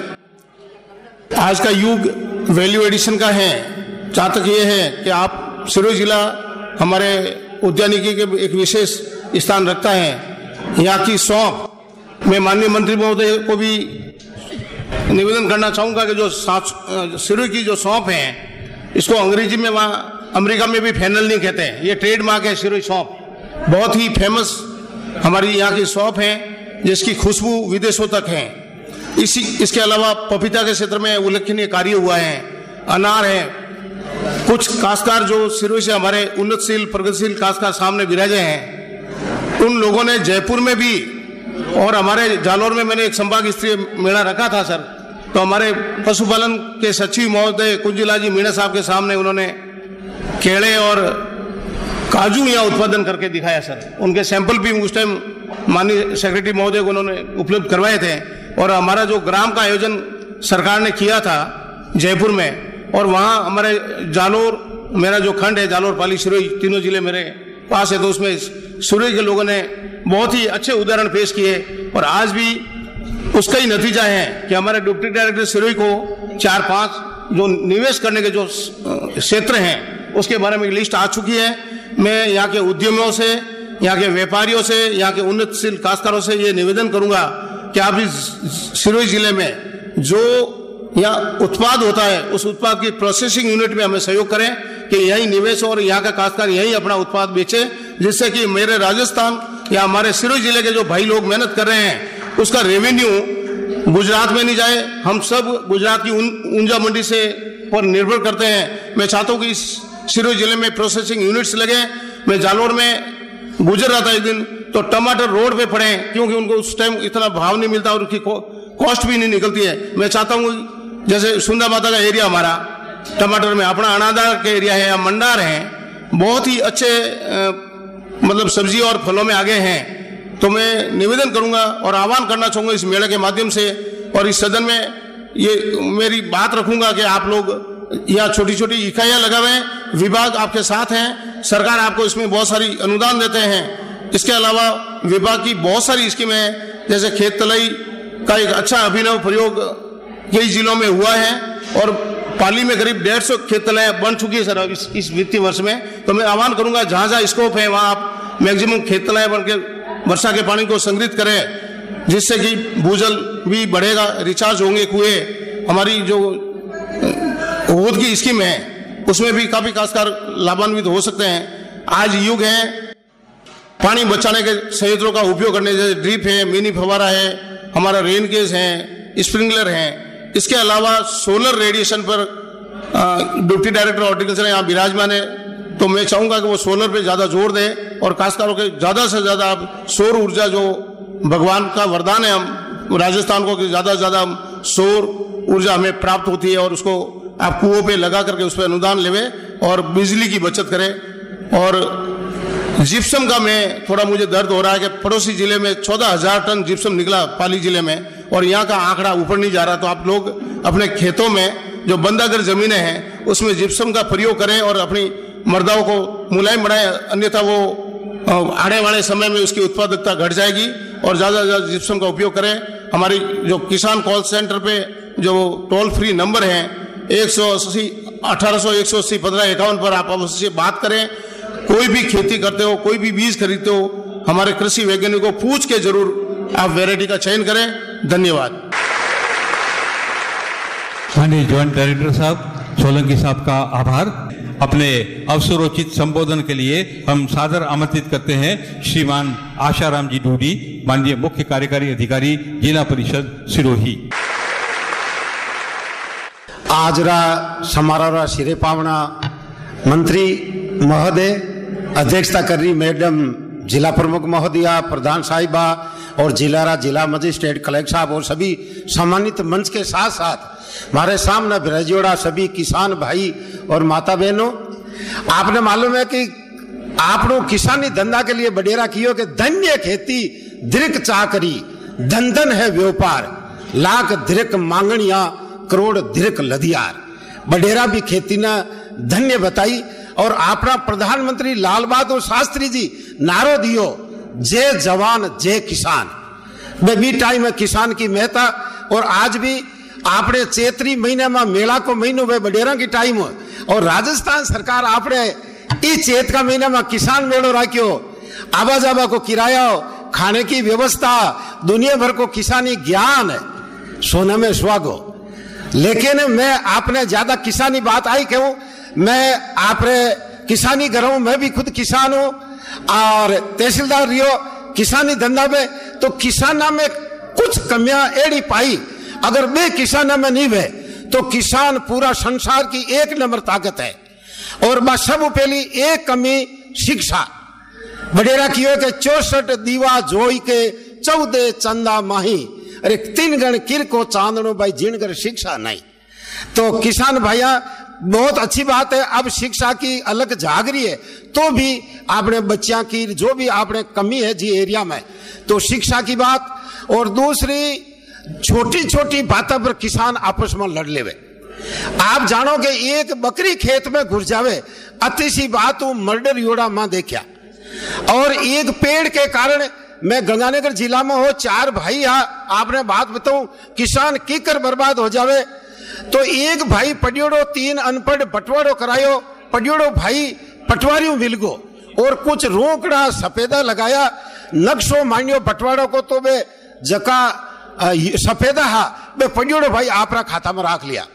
आज का युग वैल्यू एडिशन का है। जहाँ तक ये है कि आप सिरोही जिला हमारे उद्यानिकी के एक विशेष स्थान रखता है। यहाँ की सौंप मैं माननीय मंत्री महोदय को भी निवेदन करना चाहूँगा कि जो सिरोही की जो सौंप है, इसको अंग्रेज़ी में वहाँ, अमेरिका में भी फैनल नहीं कहते हैं। ये ट्रेडमार्क है सिरोही सौंप। बहुत ही फ़ेमस हमारी यहाँ की सौंप है, जिसकी खुशबू विदेशों तक है। इसी, इसके अलावा पपीता के क्षेत्र में उल्लेखनीय कार्य हुआ है, अनार है कुछ काश्तकार जो सिरोही से हमारे उन्नतशील, प्रगतिशील काश्तकार सामने विराजे हैं, उन लोगों ने जयपुर में भी और हमारे जालौर में मैंने एक संभाग स्तरीय मेला रखा था, सर। तो हमारे पशुपालन के सचिव महोदय कुंजिला जी मीणा साहब के सामने उन्होंने केड़े और काजू यहाँ उत्पादन करके दिखाया, सर। उनके सैंपल भी उस टाइम माननीय सेक्रेटरी महोदय को उन्होंने उपलब्ध करवाए थे। और हमारा जो ग्राम का आयोजन सरकार ने किया था जयपुर में और वहाँ हमारे जालोर, मेरा जो खंड है, जालोर पाली सिरोही तीनों ज़िले मेरे पास है तो उसमें सूर्य के लोगों ने बहुत ही अच्छे उदाहरण पेश किए और आज भी उसका ही नतीजा है कि हमारे डिप्टी डायरेक्टर सिरोही को चार पाँच जो निवेश करने के जो क्षेत्र हैं, उसके बारे में लिस्ट आ चुकी है। मैं यहाँ के उद्यमियों से, यहाँ के व्यापारियों से, यहाँ के उन्नतशील काश्तकारों से ये निवेदन करूँगा कि आप इस सिरोही ज़िले में जो यहाँ उत्पाद होता है उस उत्पाद की प्रोसेसिंग यूनिट में हमें सहयोग करें कि यही निवेश और यहाँ का काश्तकार यही अपना उत्पाद बेचे जिससे कि मेरे राजस्थान या हमारे सिरोही ज़िले के जो भाई लोग मेहनत कर रहे हैं उसका रेवेन्यू गुजरात में नहीं जाए। हम सब गुजरात की ऊंजा उन, मंडी से पर निर्भर करते हैं। मैं चाहता हूँ कि इस सिरोही ज़िले में प्रोसेसिंग यूनिट्स लगे। मैं जालोर में गुजर रहा था एक दिन तो टमाटर रोड पे पड़े क्योंकि उनको उस टाइम इतना भाव नहीं मिलता और उसकी कॉस्ट भी नहीं निकलती है। मैं चाहता हूँ जैसे सुंदर माता का एरिया हमारा, टमाटर में अपना अनादार का एरिया है या मंडार है, बहुत ही अच्छे मतलब सब्ज़ी और फलों में आगे हैं। तो मैं निवेदन करूँगा और आह्वान करना चाहूँगा इस मेले के माध्यम से और इस सदन में ये मेरी बात रखूँगा कि आप लोग यहाँ छोटी छोटी इकाइयाँ लगा हुए विभाग आपके साथ हैं, सरकार आपको इसमें बहुत सारी अनुदान देते हैं। इसके अलावा विभाग की बहुत सारी स्कीमें हैं, जैसे खेत तलाई का एक अच्छा अभिनव प्रयोग कई जिलों में हुआ है और पाली में करीब डेढ़ सौ खेत तलाएँ बन चुकी है सर इस, इस वित्तीय वर्ष में। तो मैं आह्वान करूँगा जहाँ जहाँ स्कोप है वहाँ आप मैक्सिमम खेत तलाएँ बन के वर्षा के पानी को संग्रहित करें जिससे कि भूजल भी बढ़ेगा रिचार्ज होंगे कुएँ हमारी जो ओद की स्कीम है उसमें भी काफ़ी खासकर लाभान्वित हो सकते हैं। आज युग है पानी बचाने के संयंत्रों का उपयोग करने जैसे ड्रिप है मिनी फवारा है हमारा रेन केस है स्प्रिंकलर है इसके अलावा सोलर रेडिएशन पर डिप्टी डायरेक्टर हॉर्टिकल्चर यहाँ विराजमान है। तो मैं चाहूँगा कि वो सोलर पे ज़्यादा ज़ोर दे और खासकारों के ज़्यादा से ज़्यादा आप सौर ऊर्जा जो भगवान का वरदान है, हम राजस्थान को कि ज़्यादा से ज़्यादा सौर ऊर्जा हमें प्राप्त होती है और उसको आप कुओं पे लगा करके उस पर अनुदान लेवे और बिजली की बचत करें। और जिप्सम का मैं, थोड़ा मुझे दर्द हो रहा है कि पड़ोसी ज़िले में चौदह हज़ार टन जिप्सम निकला पाली ज़िले में। और यहाँ का आंकड़ा ऊपर नहीं जा रहा तो आप लोग अपने खेतों में जो बंदागर जमीनें हैं, उसमें जिप्सम का प्रयोग करें और अपनी मर्दाओं को मुलायम बनाए, अन्यथा वो आने वाले समय में उसकी उत्पादकता घट जाएगी और ज़्यादा से ज़्यादा जिप्सम का उपयोग करें। हमारी जो किसान कॉल सेंटर पे जो टोल फ्री नंबर है, एक सौ अस्सी, अठारह सौ, एक सौ अस्सी, पंद्रह इक्यावन पर आप अवश्य बात करें। कोई भी खेती करते हो, कोई भी बीज खरीदते हो, हमारे कृषि वैज्ञानिकों को पूछ के ज़रूर आप वेराइटी का चयन करें। धन्यवाद। माननीय ज्वाइंट डायरेक्टर साहब सोलंकी साहब का आभार। अपने अवसरोचित संबोधन के लिए हम सादर आमंत्रित करते हैं श्रीमान आशाराम जी डूडी माननीय मुख्य कार्यकारी अधिकारी जिला परिषद सिरोही। आज रा समारोह सिरे पावना मंत्री महोदय अध्यक्षता कर रही मैडम जिला प्रमुख महोदया प्रधान साहिबा और जिला जिला मजिस्ट्रेट कलेक्टर साहब और सभी सम्मानित मंच के साथ साथ हमारे सामने ब्रजोड़ा सभी किसान भाई और माता बहनों, आपने मालूम है कि आपनो किसानी धंधा के लिए बडेरा कियो कि धन्य खेती, दृक चाकरी धन धन है व्यापार, लाख दृक मांगणिया, करोड़ दृक लदियार बडेरा भी खेती ने धन्य बताई और अपना प्रधानमंत्री लाल बहादुर शास्त्री जी नारो दियो। जय जवान, जय किसान। वे भी टाइम है किसान की मेहता, और आज भी आपने चैत्री महीने में मेला को महीनों वे बडेरा की टाइम और राजस्थान सरकार आपने इस चैत का महीना में किसान मेलो राख्यो। आवा जावा को किराया, खाने की व्यवस्था, दुनिया भर को किसानी ज्ञान सोने में सुहागो। लेकिन मैं आपने ज़्यादा किसानी बात आई क्यों? मैं आपने किसानी कर हूँ मैं भी खुद किसान हूँ। और तहसीलदार रियो किसानी धंधा में तो किसाना में कुछ कमियाँ एड़ी पाई। अगर वे किसाना में नहीं वे तो किसान पूरा संसार की एक नंबर ताकत है। और बस सब पहली एक कमी शिक्षा। वडेरा कियो के चौसठ दीवा जोई के चौदह चंदा माही। अरे तीन गण किर को चांदनो भाई जिनकर शिक्षा नहीं। तो किसान भैया बहुत अच्छी बात है। अब शिक्षा की अलग जाग रही है तो भी आपने बच्चा की, जो भी आपने कमी है जी एरिया में तो शिक्षा की बात, और दूसरी छोटी छोटी बातों पर किसान आपस में लड़ लेवे। आप जानो कि एक बकरी खेत में घुस जावे, अति सी बात हूँ मर्डर योड़ा माँ देखा और एक पेड़ के कारण, मैं गंगानगर जिला में हो, चार भाई आपने बात बताऊँ, किसान की कर बर्बाद हो जावे तो एक भाई पडियोड़ो तीन अनपढ़ बंटवाड़ो करायो पडियोड़ो भाई पटवारी मिल गो और कुछ रोकड़ा सफेदा लगाया, नक्शो मान्यो बंटवाड़ो को तो वे जका सफेदा हा, बे पडियोड़ो भाई आपरा खाता में राख लिया।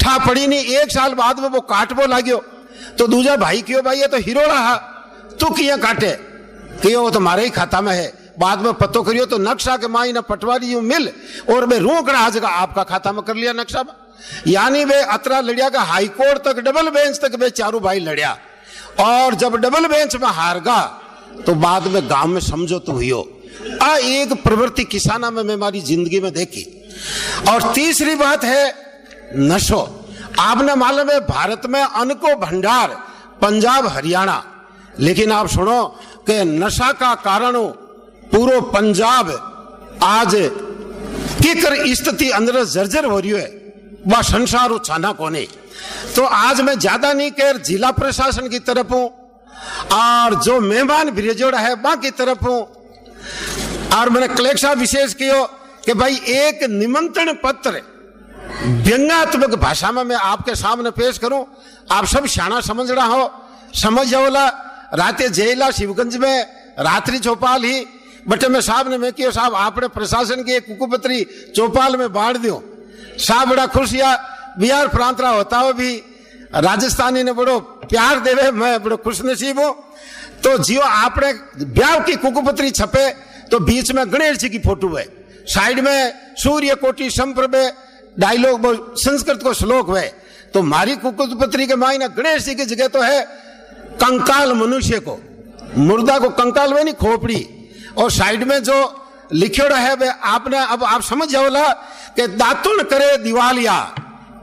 ठा पड़ी नहीं, एक साल बाद में वो काटबो लाग्यो। तो दूजा भाई क्यों भाई, ये तो हिरोड़ा हा, तू किया काटे? कि वो तो हमारे ही खाता में है। बाद में पत्तो करियो तो नक्शा के माई ना पटवारी यू मिल, और मैं रोकड़ा आज का आपका खाता में कर लिया नक्शा में। यानी वे अतरा लड़िया का हाई कोर्ट तक, डबल बेंच तक वे चारू भाई लड़िया। और जब डबल बेंच में हार गा तो बाद में गाँव में समझो तो हुई आ एक प्रवृत्ति किसाना में मैं हमारी ज़िंदगी में देखी। और तीसरी बात है, नशो। आपने मालूम है, भारत में अन्न को भंडार, पंजाब, हरियाणा। लेकिन आप सुनो कि नशा का कारण पूरा पंजाब आज किकर स्थिति अंदर जर्जर हो रही है। वह संसार छाना कोने तो आज मैं ज़्यादा नहीं कह जिला प्रशासन की तरफ़ हूँ, और जो मेहमान भेजोड़ा है, वहाँ की तरफ़ हूँ। और मैंने कलेक्शन विशेष किया कि भाई, एक निमंत्रण पत्र व्यंगात्मक भाषा में मैं आपके सामने पेश करूँ। आप सब शाना समझ रहा हो, समझ जाओला राते जेला शिवगंज में, रात्रि चौपाल ही। बटे मैं साहब ने मैं किया, साहब, आपने प्रशासन की एक कुकुपत्री चौपाल में बांट दियो। साहब, बड़ा खुश या बिहार प्रांत रहा होता हो भी। राजस्थानी ने बड़ो प्यार देवे, मैं बड़ो खुश नसीब हूँ। तो जियो आपने ब्याह की कुकुपत्री छपे तो बीच में गणेश जी की फ़ोटो है। साइड में सूर्य कोटि संप्रभ डायलॉग संस्कृत को श्लोक है। तो मारी कुकुपत्री के मायने गणेश जी की जगह तो है कंकाल मनुष्य को। मुर्दा को कंकाल में नहीं, खोपड़ी। और साइड में जो लिखो है, वे आपने अब आप समझ जाओला कि दातुन करे दिवालिया,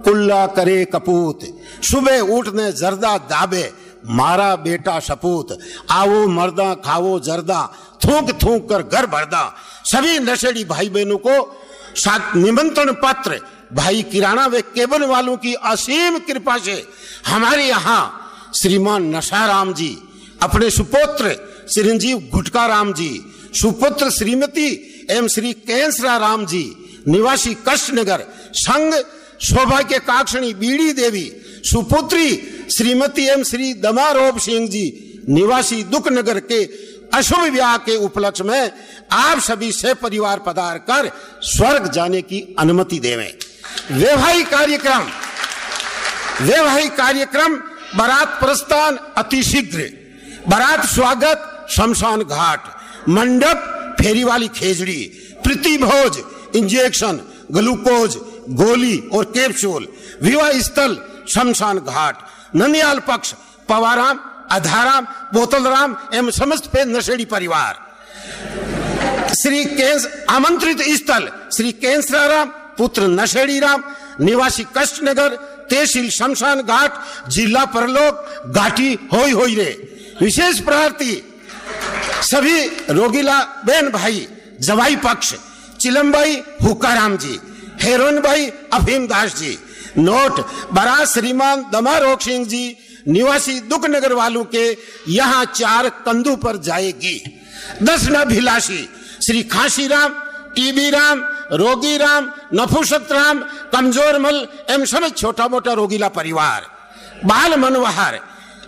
कुल्ला करे कपूत, सुबह उठने जर्दा दाबे, मारा बेटा सपूत आओ मर्दा, खाओ जर्दा, थूक थूक कर घर भरदा। सभी नशेड़ी भाई बहनों को साथ निमंत्रण पत्र, भाई किराना वे केबल वालों की असीम कृपा से हमारे यहाँ श्रीमान नशाराम जी, अपने सुपुत्र चिरंजीव गुटका राम जी सुपुत्र श्रीमती एवं श्री कैंसरा राम जी, निवासी कष्टनगर संघ सौभाग्य काक्षणी बीड़ी देवी, सुपुत्री श्रीमती एवं श्री दमारोब सिंह जी, निवासी दुख नगर के अशुभ विवाह के उपलक्ष्य में आप सभी से परिवार पधार कर स्वर्ग जाने की अनुमति देवे। वैवाहिक कार्यक्रम वैवाहिक कार्यक्रम बारात प्रस्थान अतिशीघ्र, बारात स्वागत शमशान घाट। मंडप फेरी वाली खेजड़ी, प्रतिभोज इंजेक्शन ग्लूकोज गोली और कैप्सूल विवाह स्थल, शमशान घाट, ननियाल पक्ष, पवाराम, अधाराम बोतलराम एवं समस्त पे नशेड़ी परिवार। श्री केंस आमंत्रित स्थल, श्री केंसराराम पुत्र नशेड़ी राम, निवासी कष्टनगर तहसील शमशान घाट, जिला परलोक, घाटी होई होई रे। विशेष प्रार्थी सभी रोगीला बहन भाई, जवाई पक्ष, चिलमबाई हुकाराम जी, हेरोन भाई अफीम दास जी, नोट बरा श्रीमान दमारोग सिंह जी, निवासी दुख नगर वालों के यहाँ चार कंधों पर जाएगी। दस भिलासी श्री खांसी राम, टीबी राम, रोगी राम नफुसत राम, कमज़ोर मल एवं सभी छोटा मोटा रोगीला परिवार, बाल मनोहर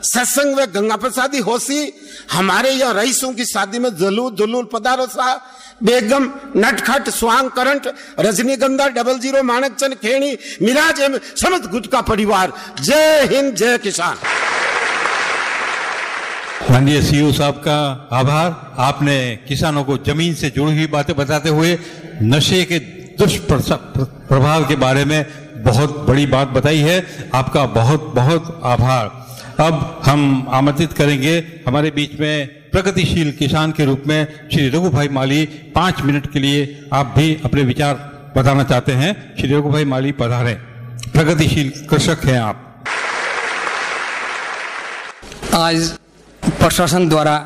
सत्संग में गंगा प्रसादी होसी, हमारे यहाँ रईसों की शादी में जलूल दुलूल पदारो सा। बेगम, Natkhat, Swang, current, Rajnigandha, double zero, Manikchand, Kheni, Miraj एवं समस्त गुटका परिवार। जय हिंद, जय किसान। माननीय सीईओ साहब का आभार। आपने किसानों को ज़मीन से जुड़ी हुई बातें बताते हुए नशे के दुष्प्रभाव के बारे में बहुत बड़ी बात बताई है। आपका बहुत बहुत आभार। अब हम आमंत्रित करेंगे हमारे बीच में प्रगतिशील किसान के रूप में श्री रघु भाई माली पाँच मिनट के लिए आप भी अपने विचार बताना चाहते हैं। श्री रघु भाई माली पधारे। प्रगतिशील कृषक हैं आप। आज प्रशासन द्वारा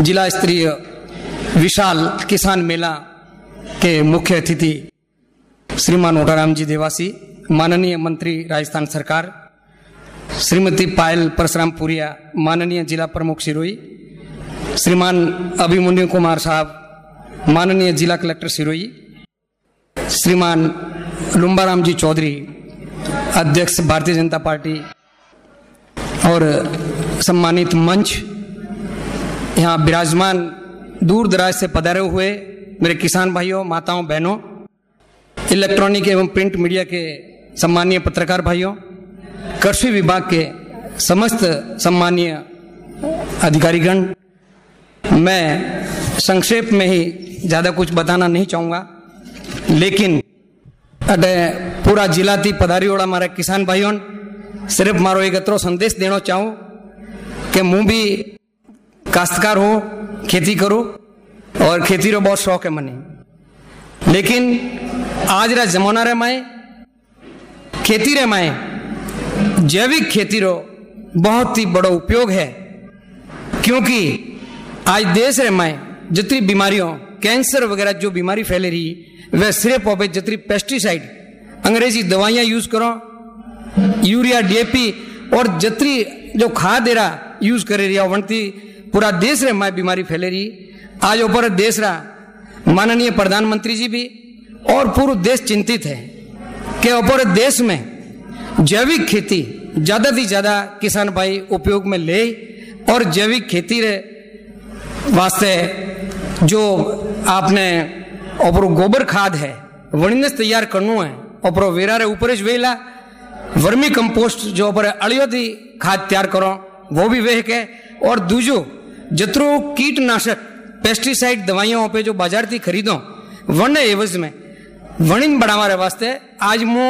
जिला स्तरीय विशाल किसान मेला के मुख्य अतिथि श्रीमान ओटाराम जी देवासी, माननीय मंत्री राजस्थान सरकार श्रीमती पायल परशुराम पुरिया, माननीय जिला प्रमुख सिरोही, श्रीमान अभिमन्यु कुमार साहब, माननीय जिला कलेक्टर सिरोही, श्रीमान लुम्बाराम जी चौधरी, अध्यक्ष भारतीय जनता पार्टी और सम्मानित मंच, यहाँ विराजमान दूर दराज से पधारे हुए मेरे किसान भाइयों, माताओं, बहनों, इलेक्ट्रॉनिक एवं प्रिंट मीडिया के सम्मानीय पत्रकार भाइयों कृषि विभाग के समस्त सम्मानीय अधिकारीगण, मैं संक्षेप में ही ज़्यादा कुछ बताना नहीं चाहूँगा, लेकिन अटे पूरा जिला थी पधारीवाड़ा मारा किसान भाइयों सिर्फ़ मारो एक अतरो संदेश देना चाहूँ कि मुँह भी काश्तकार हो, खेती करो, और खेती रो बहुत शौक है मने। लेकिन आज रा जमाना रे माए, खेती रे माए जैविक खेती रो बहुत ही बड़ा उपयोग है, क्योंकि आज देश रे माए जितनी बीमारियों, कैंसर वगैरह जो बीमारी फैले रही, वह सिर्फ़ हो जितनी पेस्टिसाइड अंग्रेज़ी दवाइयाँ यूज़ करो, यूरिया डीएपी और जितनी जो खाद रहा यूज़ करे रही वनती पूरा देश रे माए बीमारी फैले रही। आज ऊपर देश रहा माननीय प्रधानमंत्री जी भी और पूरा देश चिंतित है कि ऊपर देश में जैविक खेती ज़्यादा से ज़्यादा किसान भाई उपयोग में ले और जैविक खेती रे वास्ते जो आपने ऊपर गोबर खाद है, वणिनस तैयार करनो है ऊपर वेरा रे ऊपर वेला, वर्मी कंपोस्ट जो ऊपर अड़ियो थी खाद तैयार करो, वो भी वेह के, और दूजो, जतरो कीटनाशक, पेस्टिसाइड दवाइयों पे जो बाज़ार थी खरीदो वन एवज में, वणिन बढ़ावा वास्ते आज मु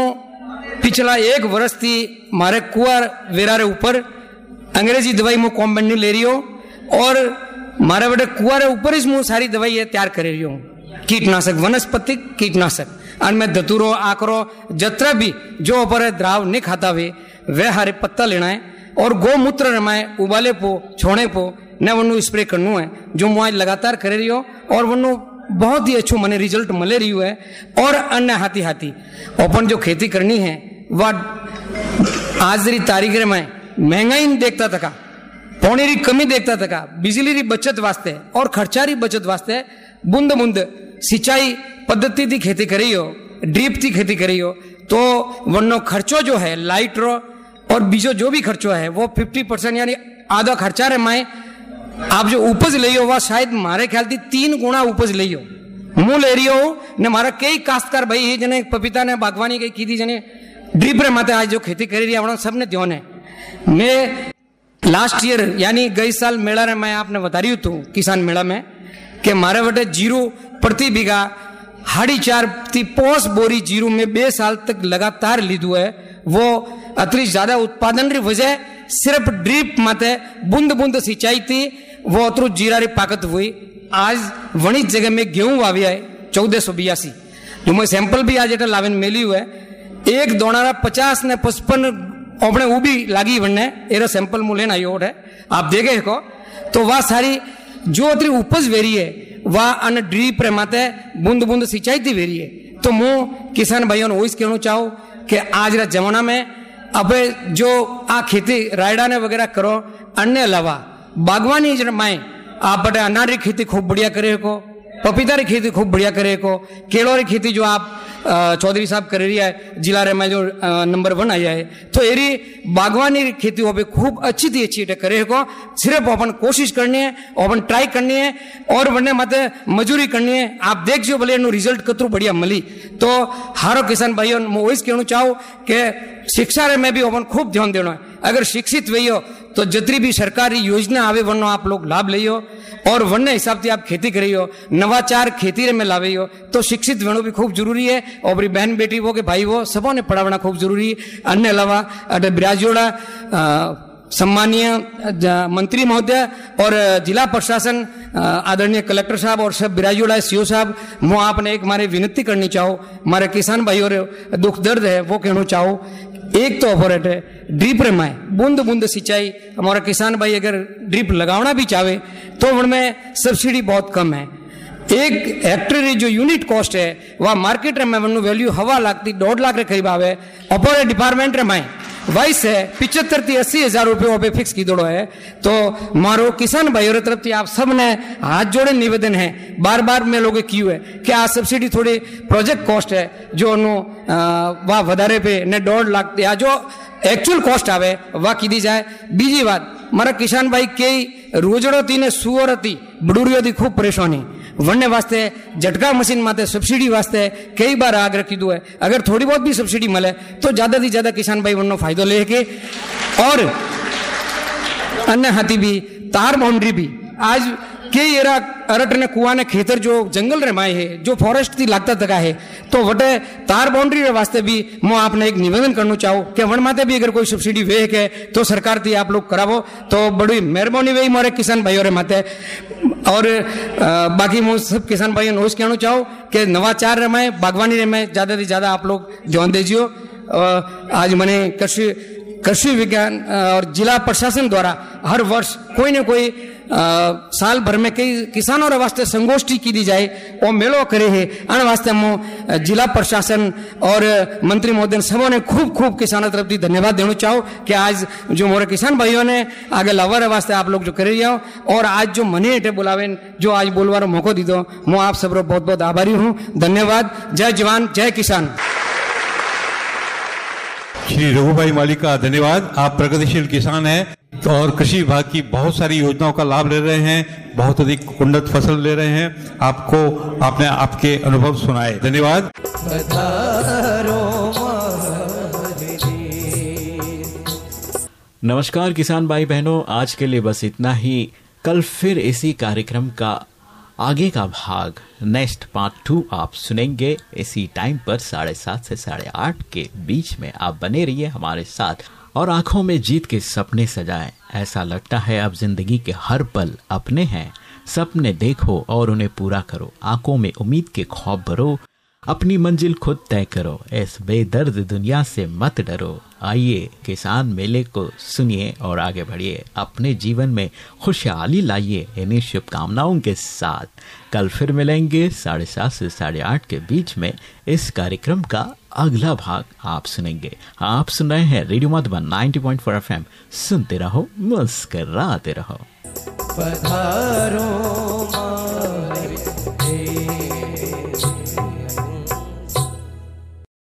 पिछला एक वर्ष थी, मारे कुआर वेरा रे ऊपर, अंग्रेज़ी दवाई मु कॉम्बेंट नहीं ले रही हो, और मारे बड़े कुआरे ऊपर ही सारी दवाई तैयार कर रही हूँ। कीटनाशक वनस्पतिक कीटनाशक। और मैं दतुरो, आकरो, जतरा भी जो ऊपर द्राव नहीं खाता हुए वह हरे पत्ता लेना है, और गोमूत्र रमाए, उबाले पो, छोड़े पो, न वनु स्प्रे करना है, जो मुआज लगातार कर रही हो, और वनु बहुत ही अच्छो मने रिज़ल्ट मिले रही है। और अन्य हाथी हाथी, अपन जो खेती करनी है, वह आज री तारीख में महँगाई देखता था पौने री कमी देखता था बिजली री बचत वास्ते और खर्चा री बचत वास्ते बूंद बूंद सिंचाई पद्धति थी खेती करी हो, ड्रीप थी खेती करी हो तो वनो खर्चो जो है, लाइट रो और बीजो जो भी खर्चो है, वो फिफ्टी परसेंट यानी आधा खर्चा रे माए आप जो उपज ले हो, वह शायद मारे ख्याल थी, तीन गुना उपज ले हो। मुँह ले रही हो, ने मारा कई काश्तकार भाई जने पपीता ने, बागवानी कई की थी जने ड्रीप रे माते आज जो खेती करी रही है सबने ध्यान है मैं लास्ट ईयर यानी गई साल मेला रे मैं आपने बता रही हूँ किसान मेला में, कि मारे वटे ज़ीरो प्रति बीघा, हाड़ी चार थी पोस बोरी ज़ीरो में बे साल तक लगातार लीधु है। वो अतिरिक्त ज़्यादा उत्पादन री वजह, सिर्फ़ ड्रिप माते बूंद बूंद सिंचाई थी वो अतरु जीरा री पाकत हुई। आज वणी जगह में गेहूँ वाविया है चौदह सौ बयासी। जो मैं सैंपल भी आज एटा लावेन मेली हुआ है एक दोनारा पचास ने पचपन वो भी लागी वनने, एरा सैंपल मु लेना योड है। आप देखे को। तो वह सारी, जो अतरी उपज वेरी है, वह अन ड्रीप रे माते बूंद बूंद सिंचाई थी वेरी है। तो मु किसान भाइयों ने वही कहना चाहूँ कि आज रा बागवानी माए, आप बटे अनार की खेती खूब बढ़िया करे को, पपीता की खेती खूब बढ़िया करे को, केलों की खेती जो आप चौधरी साहब कर रही है, जिला रे में जो नंबर वन आया है तो एरी बागवानी की खेती वो खूब अच्छी थी, अच्छी करे को, सिर्फ़ अपन कोशिश करनी है, अपन ट्राई करनी है, और वरने मत मजूरी करनी है, आप देख जो भले रिज़ल्ट कतरू बढ़िया मिली तो हारो किसान भाइयों मैं वही कहना चाहूँ कि शिक्षा रे में भी अपन खूब ध्यान देना है, अगर शिक्षित वही हो तो जितनी भी सरकारी योजना आवे, वरनो आप लोग लाभ लियो और वरने हिसाब से आप खेती करियो, नवाचार खेती में लावे हो तो शिक्षित वेणु भी खूब ज़रूरी है। और बड़ी बहन बेटी वो, के भाई वो, सबों ने पढ़ावना खूब ज़रूरी। है अन्य अलावा, अटे ब्राजोड़ा सम्मानीय मंत्री महोदय और जिला प्रशासन आदरणीय कलेक्टर साहब और सब बिराजोड़ा सीओ साहब, मैं आपने एक मारे विनती करनी चाहो। मारे किसान भाइयों रे, दुख दर्द है, वो कहना चाहो। एक तो ऑपरेट है, ड्रिप रे माए, बूंद बूंद सिंचाई। हमारा किसान भाई अगर ड्रिप लगाना भी चाहे तो उनमें सब्सिडी बहुत कम है। एक हेक्टर जो यूनिट कॉस्ट है, वह मार्केट में वैल्यू हवा लागती, दौड़ लाख रे करीब आवे। ऑपोरे डिपार्टमेंट रे वाइस है पिछहत्तर थी अस्सी हज़ार रुपये वहाँ पे फिक्स की दौड़ो है। तो मारो किसान भाई और तरफ़ आप सबने हाथ जोड़े निवेदन है बार बार मैं लोगों की है? कि आ सब्सिडी थोड़ी प्रोजेक्ट कॉस्ट है, जो वह वधारे पे, ने दौड़ लाख या जो એકચ્યુઅલ કોસ્ટ આવે વા કીધી જાય બીજી વાત મારા કિસાનભાઈ કે રોજડો હતી ને સુવર હતી બડુરીઓ હતી ખૂબ પરેશાની વણને વાસ્તે ઝટકા મશીન માટે સબસિડી વાસ્તે કઈ બાર આગ્રહ કીધું હોય અગર થોડી બહુ બી સબસિડી મળે તો જ્યાદાથી જ્યાદા કિસાનભાઈ વણનો ફાયદો લે કે ઓર અન્ય હાથી બી તાર બાઉન્ડ્રી બી આજ कई एरा अरट ने कुआ ने खेतर जो जंगल रे माए है जो फॉरेस्ट थी लागता तका है तो वटे तार बाउंड्री रे वास्ते भी मैं आपने एक निवेदन करना चाहूँ कि वन माते भी अगर कोई सब्सिडी वे है तो सरकार थी आप लोग करावो। तो बड़ी मेहरबानी वही मारे किसान भाइयों रे माते। और बाकी मैं सब किसान भाइयों ने कहना चाहूँ कि नवाचार रे में बागवानी रे में ज़्यादा से ज़्यादा आप लोग ध्यान दीजिए अ, आज मैंने कृषि कृषि विज्ञान और जिला प्रशासन द्वारा हर वर्ष कोई न कोई अ, साल भर में कई किसानों वास्ते संगोष्ठी की दी जाए और मेलो करे है। अन वास्ते मो अ, जिला प्रशासन और मंत्री महोदय सबों ने खूब खूब किसानों तरफ़ धन्यवाद देना चाहो कि आज जो मोरे किसान भाइयों ने आगे लावा वास्ते आप लोग जो कर रही हो और आज जो मनी हेठे बुलावे जो आज बोलवारो मौको दीदो मैं आप सबरो बहुत बहुत आभारी हूँ। धन्यवाद। जय जवान जय किसान। श्री रघुभाई मालिक का धन्यवाद। आप प्रगतिशील किसान हैं। और कृषि विभाग की बहुत सारी योजनाओं का लाभ ले रहे हैं, बहुत अधिक उन्नत फ़सल ले रहे हैं। आपको आपने आपके अनुभव सुनाए। धन्यवाद। नमस्कार किसान भाई बहनों आज के लिए बस इतना ही। कल फिर इसी कार्यक्रम का आगे का भाग। नेक्स्ट पार्ट टू आप सुनेंगे। इसी टाइम पर साढ़े सात से साढ़े आठ के बीच में आप बने रहिए हमारे साथ। और आँखों में जीत के सपने सजाए। ऐसा लगता है अब ज़िंदगी के हर पल अपने हैं। सपने देखो और उन्हें पूरा करो। आँखों में उम्मीद के खौफ भरो। अपनी मंजिल खुद तय करो। इस बेदर्द दुनिया से मत डरो। आइए, किसान मेले को सुनिए और आगे बढ़िए। अपने जीवन में खुशहाली लाइए। इन्हीं शुभकामनाओं के साथ कल फिर मिलेंगे साढ़े सात से साढ़े आठ के बीच में इस कार्यक्रम का अगला भाग आप सुनेंगे। आप सुन रहे हैं रेडियो मधुबन 90.4 एफएम। सुनते रहो, मुस्कराते रहो। पधारो